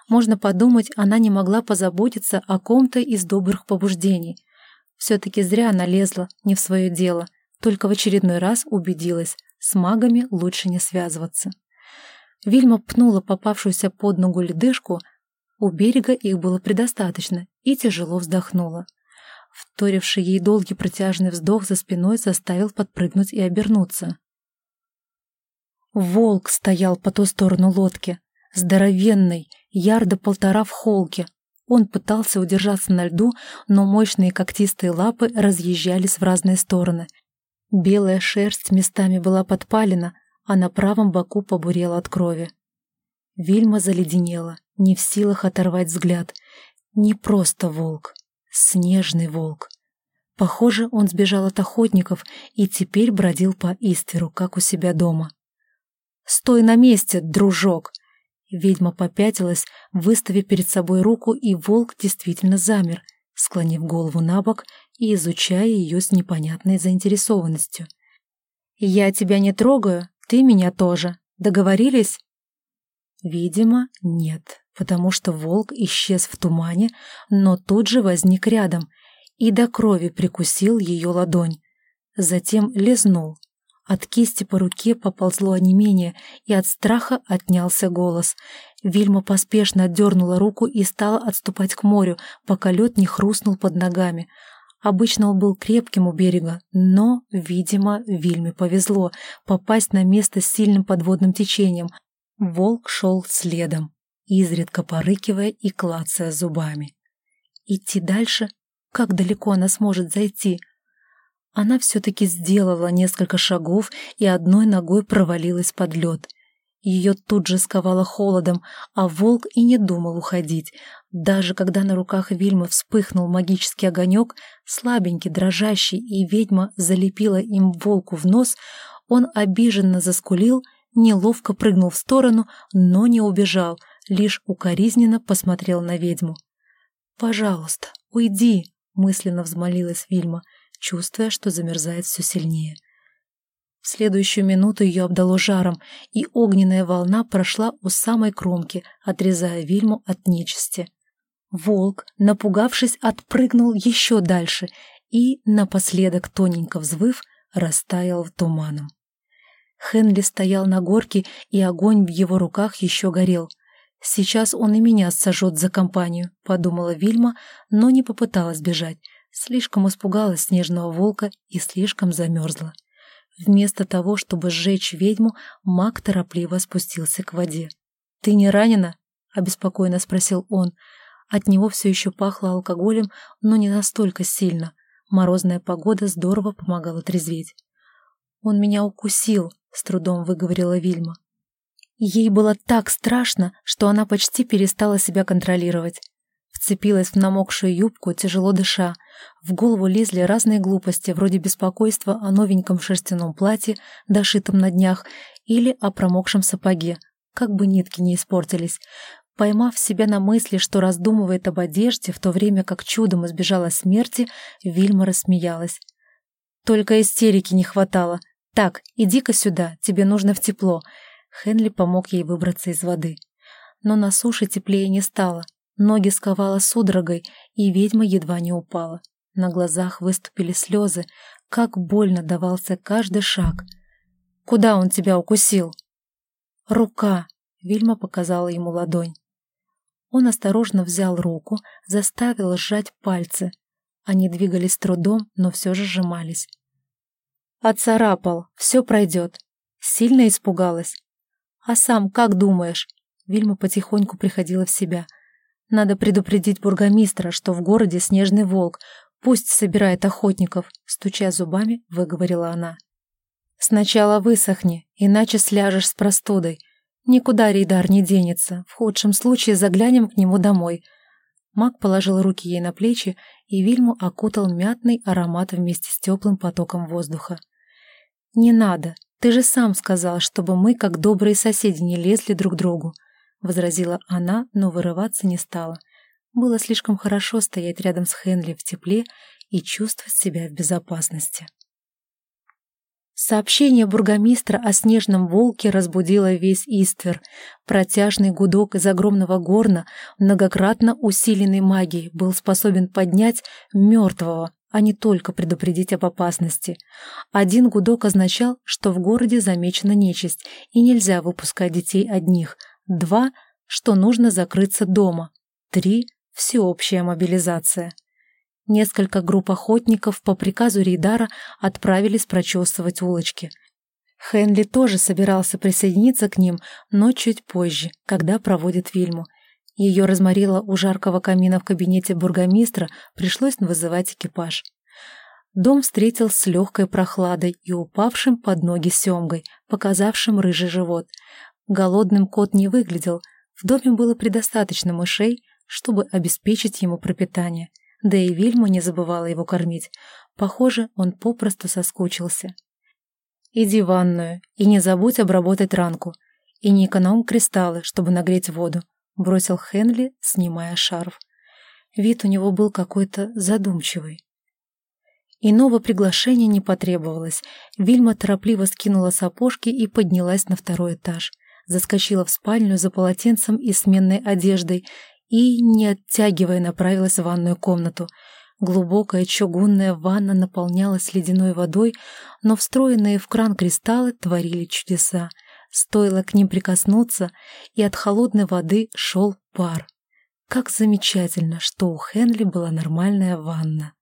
Можно подумать, она не могла позаботиться о ком-то из добрых побуждений. Все-таки зря она лезла не в свое дело, только в очередной раз убедилась, с магами лучше не связываться. Вильма пнула попавшуюся под ногу ледышку, у берега их было предостаточно, и тяжело вздохнула. Вторивший ей долгий протяжный вздох за спиной заставил подпрыгнуть и обернуться. Волк стоял по ту сторону лодки, здоровенный, ярда полтора в холке. Он пытался удержаться на льду, но мощные когтистые лапы разъезжались в разные стороны. Белая шерсть местами была подпалена, а на правом боку побурела от крови. Вильма заледенела, не в силах оторвать взгляд. Не просто волк, снежный волк. Похоже, он сбежал от охотников и теперь бродил по Истверу, как у себя дома. «Стой на месте, дружок!» Ведьма попятилась, выставив перед собой руку, и волк действительно замер, склонив голову на бок и изучая ее с непонятной заинтересованностью. «Я тебя не трогаю, ты меня тоже. Договорились?» Видимо, нет, потому что волк исчез в тумане, но тут же возник рядом и до крови прикусил ее ладонь. Затем лизнул, от кисти по руке поползло онемение, и от страха отнялся голос. Вильма поспешно отдернула руку и стала отступать к морю, пока лед не хрустнул под ногами. Обычно он был крепким у берега, но, видимо, Вильме повезло попасть на место с сильным подводным течением. Волк шел следом, изредка порыкивая и клацая зубами. Идти дальше? Как далеко она сможет зайти? — она все-таки сделала несколько шагов и одной ногой провалилась под лед. Ее тут же сковало холодом, а волк и не думал уходить. Даже когда на руках Вильмы вспыхнул магический огонек, слабенький, дрожащий, и ведьма залепила им волку в нос, он обиженно заскулил, неловко прыгнул в сторону, но не убежал, лишь укоризненно посмотрел на ведьму. «Пожалуйста, уйди!» — мысленно взмолилась Вильма — чувствуя, что замерзает все сильнее. В следующую минуту ее обдало жаром, и огненная волна прошла у самой кромки, отрезая Вильму от нечисти. Волк, напугавшись, отпрыгнул еще дальше и, напоследок тоненько взвыв, растаял в туманом. Хенли стоял на горке, и огонь в его руках еще горел. «Сейчас он и меня сожжет за компанию», — подумала Вильма, но не попыталась бежать. Слишком испугалась снежного волка и слишком замерзла. Вместо того, чтобы сжечь ведьму, маг торопливо спустился к воде. «Ты не ранена?» — обеспокоенно спросил он. От него все еще пахло алкоголем, но не настолько сильно. Морозная погода здорово помогала трезветь. «Он меня укусил», — с трудом выговорила Вильма. Ей было так страшно, что она почти перестала себя контролировать. Вцепилась в намокшую юбку, тяжело дыша. В голову лезли разные глупости, вроде беспокойства о новеньком шерстяном платье, дошитом на днях, или о промокшем сапоге, как бы нитки не испортились. Поймав себя на мысли, что раздумывает об одежде, в то время как чудом избежала смерти, Вильма рассмеялась. «Только истерики не хватало. Так, иди-ка сюда, тебе нужно в тепло». Хенли помог ей выбраться из воды. Но на суше теплее не стало. Ноги сковала судорогой, и ведьма едва не упала. На глазах выступили слезы. Как больно давался каждый шаг. «Куда он тебя укусил?» «Рука!» — Вильма показала ему ладонь. Он осторожно взял руку, заставил сжать пальцы. Они двигались трудом, но все же сжимались. «Отцарапал, все пройдет». Сильно испугалась. «А сам как думаешь?» Вильма потихоньку приходила в себя. «Надо предупредить бургомистра, что в городе снежный волк. Пусть собирает охотников», — стуча зубами, выговорила она. «Сначала высохни, иначе сляжешь с простудой. Никуда Рейдар не денется. В худшем случае заглянем к нему домой. Маг положил руки ей на плечи, и Вильму окутал мятный аромат вместе с теплым потоком воздуха. «Не надо. Ты же сам сказал, чтобы мы, как добрые соседи, не лезли друг другу», — возразила она, но вырываться не стала. Было слишком хорошо стоять рядом с Хенли в тепле и чувствовать себя в безопасности. Сообщение бургомистра о снежном волке разбудило весь Иствер. Протяжный гудок из огромного горна, многократно усиленный магией, был способен поднять мертвого, а не только предупредить об опасности. Один гудок означал, что в городе замечена нечисть, и нельзя выпускать детей одних. Два, что нужно закрыться дома. Три, всеобщая мобилизация. Несколько групп охотников по приказу Рейдара отправились прочесывать улочки. Хенли тоже собирался присоединиться к ним, но чуть позже, когда проводит Вильму. Ее разморило у жаркого камина в кабинете бургомистра, пришлось вызывать экипаж. Дом встретил с легкой прохладой и упавшим под ноги семгой, показавшим рыжий живот. Голодным кот не выглядел, в доме было предостаточно мышей, чтобы обеспечить ему пропитание – да и Вильма не забывала его кормить. Похоже, он попросту соскучился. «Иди в ванную и не забудь обработать ранку. И не экономь кристаллы, чтобы нагреть воду», — бросил Хенли, снимая шарф. Вид у него был какой-то задумчивый. Иного приглашения не потребовалось. Вильма торопливо скинула сапожки и поднялась на второй этаж. Заскочила в спальню за полотенцем и сменной одеждой и, не оттягивая, направилась в ванную комнату. Глубокая чугунная ванна наполнялась ледяной водой, но встроенные в кран кристаллы творили чудеса. Стоило к ним прикоснуться, и от холодной воды шел пар. Как замечательно, что у Хенли была нормальная ванна.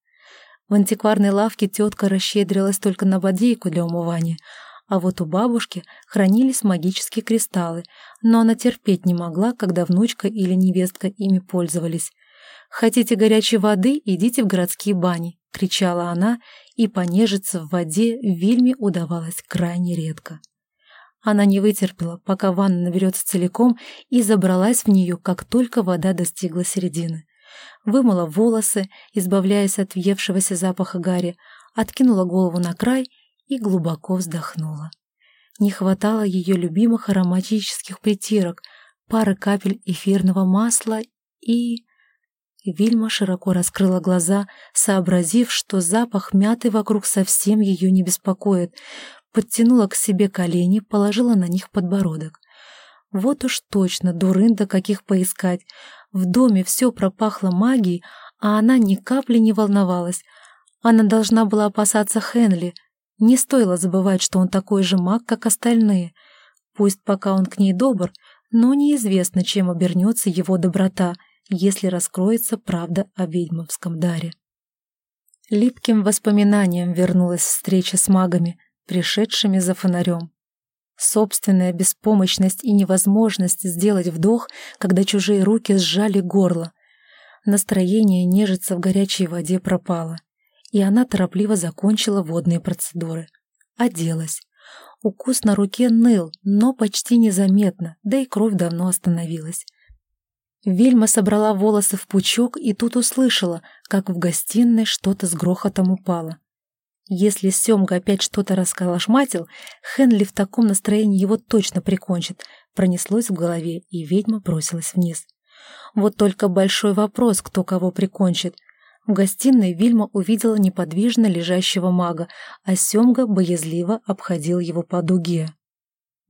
В антикварной лавке тетка расщедрилась только на бодейку для умывания, а вот у бабушки хранились магические кристаллы, но она терпеть не могла, когда внучка или невестка ими пользовались. «Хотите горячей воды? Идите в городские бани!» — кричала она, и понежиться в воде Вильме удавалось крайне редко. Она не вытерпела, пока ванна наберется целиком, и забралась в нее, как только вода достигла середины. Вымыла волосы, избавляясь от въевшегося запаха гари, откинула голову на край — и глубоко вздохнула. Не хватало ее любимых ароматических притирок, пары капель эфирного масла и... Вильма широко раскрыла глаза, сообразив, что запах мяты вокруг совсем ее не беспокоит, подтянула к себе колени, положила на них подбородок. Вот уж точно, дурында каких поискать. В доме все пропахло магией, а она ни капли не волновалась. Она должна была опасаться Хенли, не стоило забывать, что он такой же маг, как остальные. Пусть пока он к ней добр, но неизвестно, чем обернется его доброта, если раскроется правда о ведьмовском даре. Липким воспоминанием вернулась встреча с магами, пришедшими за фонарем. Собственная беспомощность и невозможность сделать вдох, когда чужие руки сжали горло. Настроение нежиться в горячей воде пропало, и она торопливо закончила водные процедуры. Оделась. Укус на руке ныл, но почти незаметно, да и кровь давно остановилась. Вильма собрала волосы в пучок и тут услышала, как в гостиной что-то с грохотом упало. Если Семга опять что-то расколошматил, Хенли в таком настроении его точно прикончит, пронеслось в голове, и ведьма бросилась вниз. Вот только большой вопрос, кто кого прикончит. В гостиной Вильма увидела неподвижно лежащего мага, а Семга боязливо обходил его по дуге.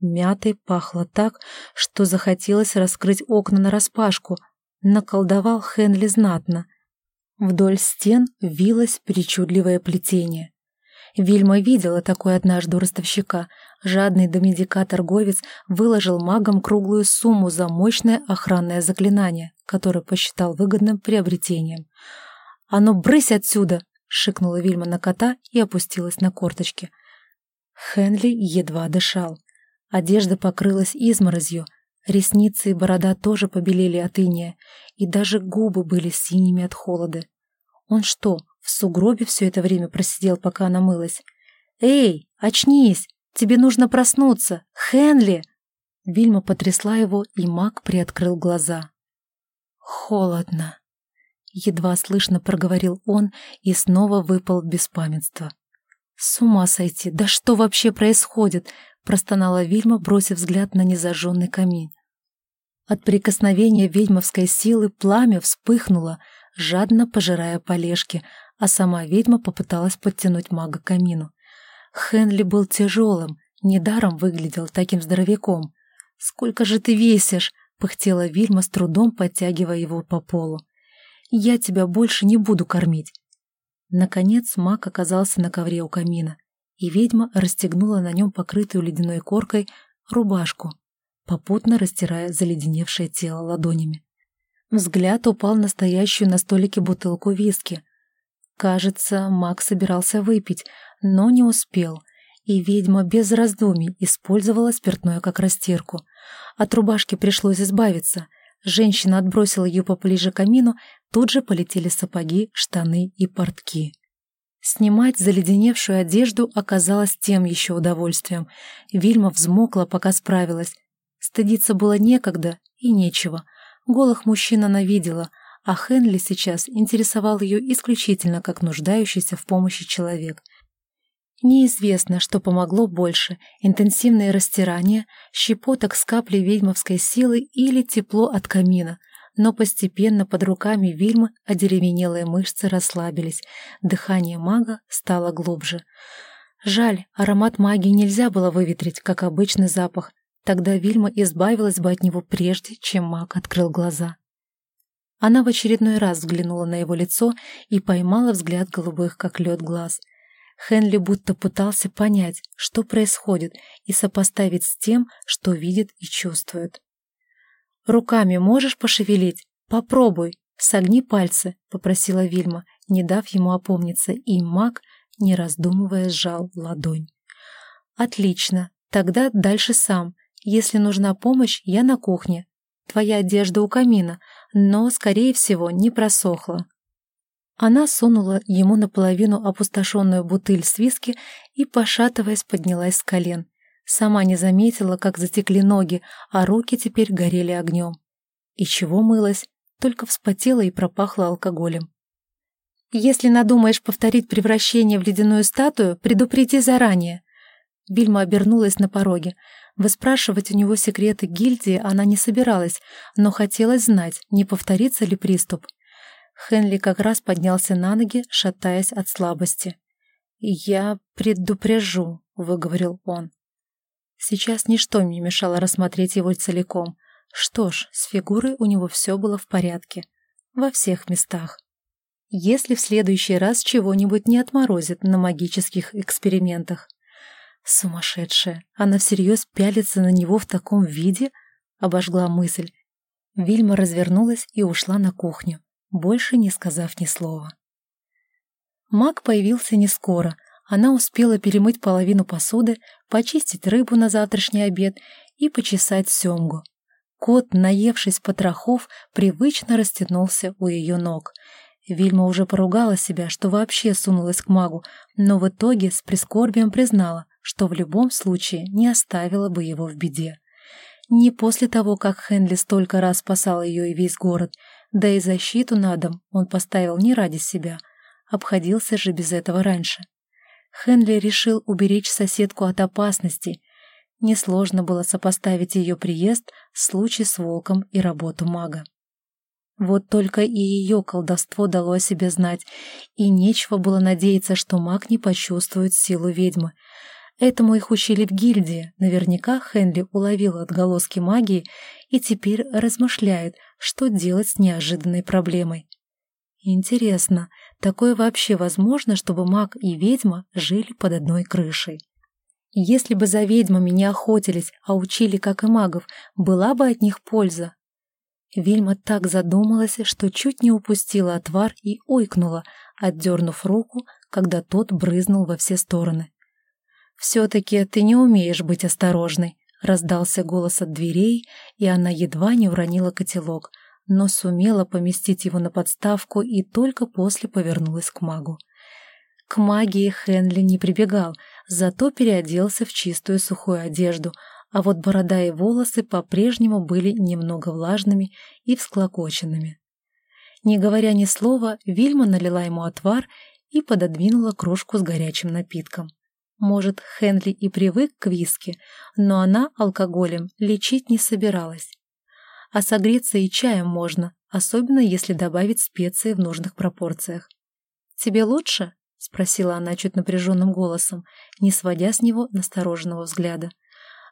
Мятой пахло так, что захотелось раскрыть окна нараспашку. Наколдовал Хенли знатно. Вдоль стен вилось причудливое плетение. Вильма видела такое однажды у ростовщика. Жадный до медика торговец выложил магам круглую сумму за мощное охранное заклинание, которое посчитал выгодным приобретением. «А ну, брысь отсюда!» — шикнула Вильма на кота и опустилась на корточки. Хенли едва дышал. Одежда покрылась изморозью, ресницы и борода тоже побелели от иния, и даже губы были синими от холода. Он что, в сугробе все это время просидел, пока она мылась? «Эй, очнись! Тебе нужно проснуться! Хенли!» Вильма потрясла его, и маг приоткрыл глаза. «Холодно!» Едва слышно проговорил он и снова выпал в беспамятство. «С ума сойти! Да что вообще происходит? простонала Вильма, бросив взгляд на незажженный камин. От прикосновения ведьмовской силы пламя вспыхнуло, жадно пожирая полежки, а сама ведьма попыталась подтянуть мага к камину. Хенли был тяжелым, недаром выглядел таким здоровяком. «Сколько же ты весишь?» — пыхтела Вильма с трудом, подтягивая его по полу. «Я тебя больше не буду кормить». Наконец маг оказался на ковре у камина и ведьма расстегнула на нем покрытую ледяной коркой рубашку, попутно растирая заледеневшее тело ладонями. Взгляд упал на стоящую на столике бутылку виски. Кажется, маг собирался выпить, но не успел, и ведьма без раздумий использовала спиртное как растирку. От рубашки пришлось избавиться. Женщина отбросила ее поближе к камину, тут же полетели сапоги, штаны и портки. Снимать заледеневшую одежду оказалось тем еще удовольствием. Вильма взмокла, пока справилась. Стыдиться было некогда и нечего. Голых мужчин она видела, а Хенли сейчас интересовал ее исключительно как нуждающийся в помощи человек. Неизвестно, что помогло больше – интенсивное растирание, щепоток с каплей ведьмовской силы или тепло от камина – но постепенно под руками Вильмы одеревенелые мышцы расслабились, дыхание мага стало глубже. Жаль, аромат магии нельзя было выветрить, как обычный запах. Тогда Вильма избавилась бы от него прежде, чем маг открыл глаза. Она в очередной раз взглянула на его лицо и поймала взгляд голубых, как лед, глаз. Хенли будто пытался понять, что происходит, и сопоставить с тем, что видит и чувствует. «Руками можешь пошевелить? Попробуй, согни пальцы», — попросила Вильма, не дав ему опомниться, и маг, не раздумывая, сжал ладонь. «Отлично, тогда дальше сам. Если нужна помощь, я на кухне. Твоя одежда у камина, но, скорее всего, не просохла». Она сунула ему наполовину опустошенную бутыль с виски и, пошатываясь, поднялась с колен. Сама не заметила, как затекли ноги, а руки теперь горели огнем. И чего мылась, только вспотела и пропахла алкоголем. «Если надумаешь повторить превращение в ледяную статую, предупреди заранее». Вильма обернулась на пороге. Выспрашивать у него секреты гильдии она не собиралась, но хотелось знать, не повторится ли приступ. Хенли как раз поднялся на ноги, шатаясь от слабости. «Я предупрежу», — выговорил он. Сейчас ничто не мешало рассмотреть его целиком. Что ж, с фигурой у него все было в порядке. Во всех местах. Если в следующий раз чего-нибудь не отморозит на магических экспериментах. Сумасшедшая! Она всерьез пялится на него в таком виде? Обожгла мысль. Вильма развернулась и ушла на кухню, больше не сказав ни слова. Маг появился не скоро, она успела перемыть половину посуды, почистить рыбу на завтрашний обед и почесать семгу. Кот, наевшись потрохов, привычно растянулся у ее ног. Вильма уже поругала себя, что вообще сунулась к магу, но в итоге с прискорбием признала, что в любом случае не оставила бы его в беде. Не после того, как Хенли столько раз спасал ее и весь город, да и защиту на дом он поставил не ради себя, обходился же без этого раньше. Хенли решил уберечь соседку от опасности — Несложно было сопоставить ее приезд, случай с волком и работу мага. Вот только и ее колдовство дало о себе знать, и нечего было надеяться, что маг не почувствует силу ведьмы. Этому их учили в гильдии. Наверняка Хенли уловил отголоски магии и теперь размышляет, что делать с неожиданной проблемой. Интересно, такое вообще возможно, чтобы маг и ведьма жили под одной крышей? Если бы за ведьмами не охотились, а учили, как и магов, была бы от них польза. Вильма так задумалась, что чуть не упустила отвар и ойкнула, отдернув руку, когда тот брызнул во все стороны. «Все-таки ты не умеешь быть осторожной», — раздался голос от дверей, и она едва не уронила котелок, но сумела поместить его на подставку и только после повернулась к магу. К магии Хенли не прибегал, зато переоделся в чистую сухую одежду, а вот борода и волосы по-прежнему были немного влажными и всклокоченными. Не говоря ни слова, Вильма налила ему отвар и пододвинула кружку с горячим напитком. Может, Хенли и привык к виске, но она алкоголем лечить не собиралась. А согреться и чаем можно, особенно если добавить специи в нужных пропорциях. «Тебе лучше?» — спросила она чуть напряженным голосом, не сводя с него настороженного взгляда.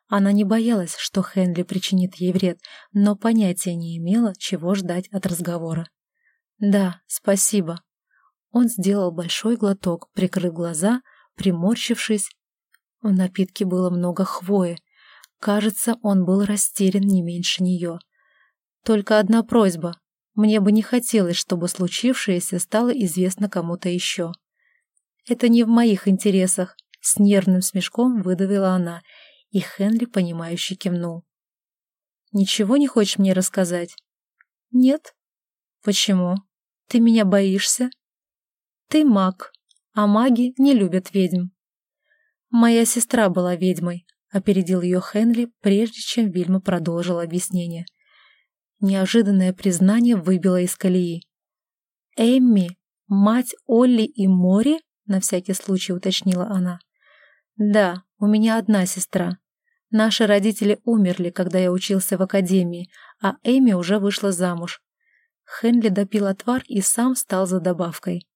Она не боялась, что Хенли причинит ей вред, но понятия не имела, чего ждать от разговора. «Да, спасибо». Он сделал большой глоток, прикрыв глаза, приморщившись. В напитке было много хвои. Кажется, он был растерян не меньше нее. Только одна просьба. Мне бы не хотелось, чтобы случившееся стало известно кому-то еще. Это не в моих интересах, с нервным смешком выдавила она, и Хенли, понимающе кивнул. Ничего не хочешь мне рассказать? Нет. Почему? Ты меня боишься? Ты маг, а маги не любят ведьм. Моя сестра была ведьмой, опередил ее Хенли, прежде чем Вильма продолжила объяснение. Неожиданное признание выбило из колеи. Эмми, мать Олли и Мори? — на всякий случай уточнила она. «Да, у меня одна сестра. Наши родители умерли, когда я учился в академии, а Эми уже вышла замуж. Хенли допил отвар и сам стал за добавкой.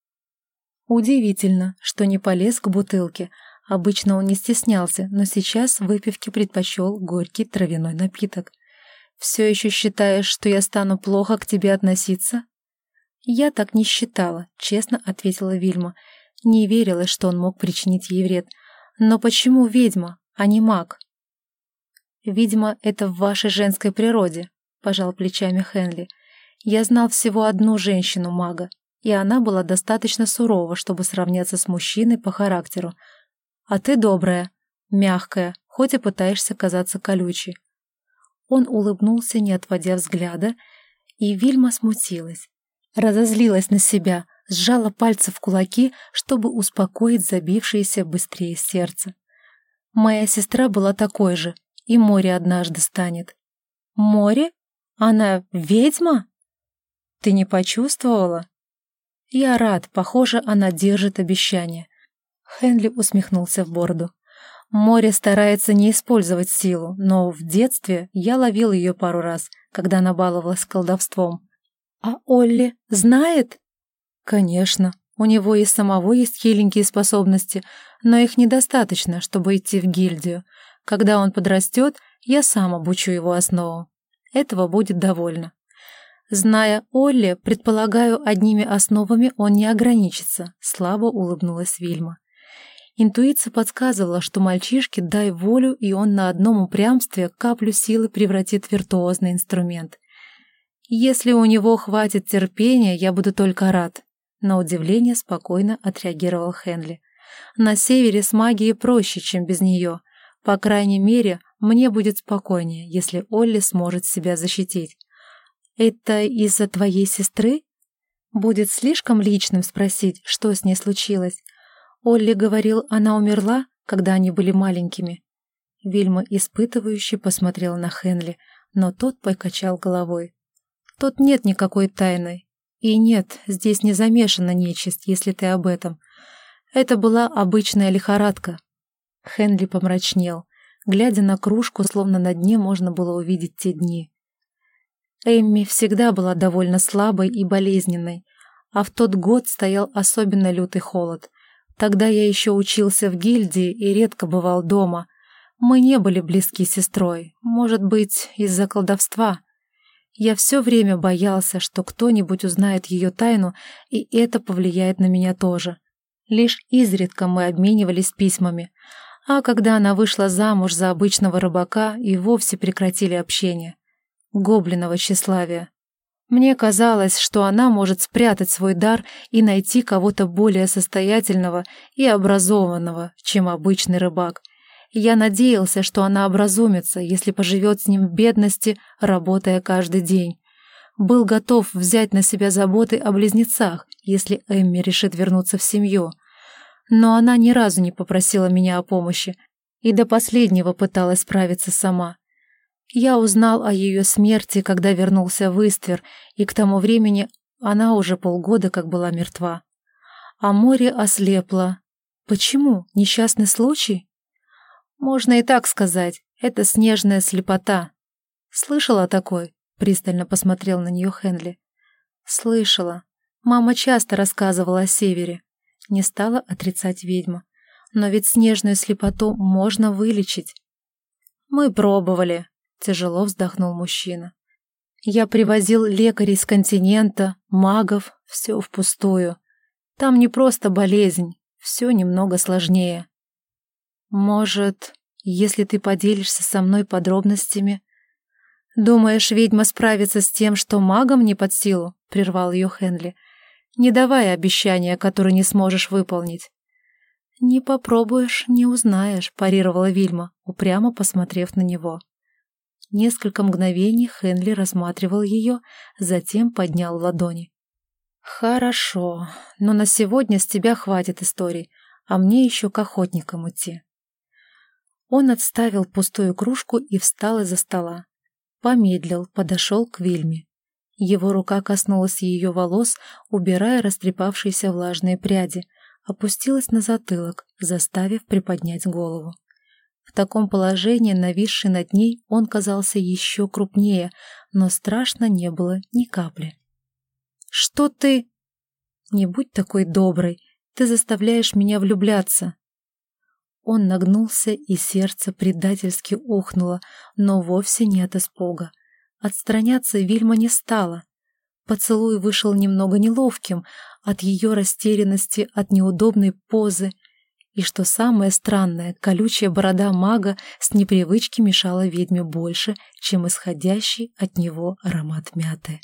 Удивительно, что не полез к бутылке. Обычно он не стеснялся, но сейчас выпивки предпочел горький травяной напиток. «Все еще считаешь, что я стану плохо к тебе относиться?» «Я так не считала», — честно ответила Вильма, не верилось, что он мог причинить ей вред. Но почему ведьма, а не маг? «Видимо, это в вашей женской природе», — пожал плечами Хенли. «Я знал всего одну женщину-мага, и она была достаточно сурова, чтобы сравняться с мужчиной по характеру. А ты добрая, мягкая, хоть и пытаешься казаться колючей». Он улыбнулся, не отводя взгляда, и Вильма смутилась. Разозлилась на себя — сжала пальцы в кулаки, чтобы успокоить забившееся быстрее сердце. Моя сестра была такой же, и море однажды станет. Море? Она ведьма? Ты не почувствовала? Я рад, похоже, она держит обещание. Хенли усмехнулся в бороду. Море старается не использовать силу, но в детстве я ловил ее пару раз, когда она баловалась колдовством. А Олли знает? Конечно, у него и самого есть хиленькие способности, но их недостаточно, чтобы идти в гильдию. Когда он подрастет, я сам обучу его основам. Этого будет довольно. Зная Олли, предполагаю, одними основами он не ограничится, слабо улыбнулась Вильма. Интуиция подсказывала, что мальчишке дай волю, и он на одном упрямстве каплю силы превратит в виртуозный инструмент. Если у него хватит терпения, я буду только рад. На удивление спокойно отреагировал Хенли. На севере с магией проще, чем без нее. По крайней мере, мне будет спокойнее, если Олли сможет себя защитить. «Это из-за твоей сестры?» Будет слишком личным спросить, что с ней случилось. Олли говорил, она умерла, когда они были маленькими. Вильма испытывающе посмотрела на Хенли, но тот покачал головой. «Тут нет никакой тайны. И нет, здесь не замешана нечисть, если ты об этом. Это была обычная лихорадка». Хенли помрачнел, глядя на кружку, словно на дне можно было увидеть те дни. Эмми всегда была довольно слабой и болезненной, а в тот год стоял особенно лютый холод. Тогда я еще учился в гильдии и редко бывал дома. Мы не были близки с сестрой, может быть, из-за колдовства. Я все время боялся, что кто-нибудь узнает ее тайну, и это повлияет на меня тоже. Лишь изредка мы обменивались письмами, а когда она вышла замуж за обычного рыбака и вовсе прекратили общение. Гоблиного тщеславия. Мне казалось, что она может спрятать свой дар и найти кого-то более состоятельного и образованного, чем обычный рыбак. Я надеялся, что она образумится, если поживет с ним в бедности, работая каждый день. Был готов взять на себя заботы о близнецах, если Эмми решит вернуться в семью. Но она ни разу не попросила меня о помощи и до последнего пыталась справиться сама. Я узнал о ее смерти, когда вернулся в Иствер, и к тому времени она уже полгода как была мертва. А море ослепло. Почему? Несчастный случай? Можно и так сказать. Это снежная слепота. Слышала о такой? Пристально посмотрел на нее Хенли. Слышала. Мама часто рассказывала о севере. Не стала отрицать ведьма. Но ведь снежную слепоту можно вылечить. Мы пробовали, Тяжело вздохнул мужчина. Я привозил лекарей с континента, магов, все впустую. Там не просто болезнь, все немного сложнее. Может, если ты поделишься со мной подробностями... Думаешь, ведьма справится с тем, что магам не под силу? Прервал ее Хенли. Не давай обещания, которые не сможешь выполнить. «Не попробуешь, не узнаешь», — парировала Вильма, упрямо посмотрев на него. Несколько мгновений Хенли рассматривал ее, затем поднял ладони. «Хорошо, но на сегодня с тебя хватит историй, а мне еще к охотникам идти». Он отставил пустую кружку и встал из-за стола. Помедлил, подошел к Вильме. Его рука коснулась ее волос, убирая растрепавшиеся влажные пряди, опустилась на затылок, заставив приподнять голову. В таком положении, нависший над ней, он казался еще крупнее, но страшно не было ни капли. «Что ты...» «Не будь такой доброй, ты заставляешь меня влюбляться». Он нагнулся, и сердце предательски ухнуло, но вовсе не от испуга. Отстраняться Вильма не стала. Поцелуй вышел немного неловким от ее растерянности, от неудобной позы, и что самое странное, колючая борода мага с непривычки мешала ведьме больше, чем исходящий от него аромат мяты.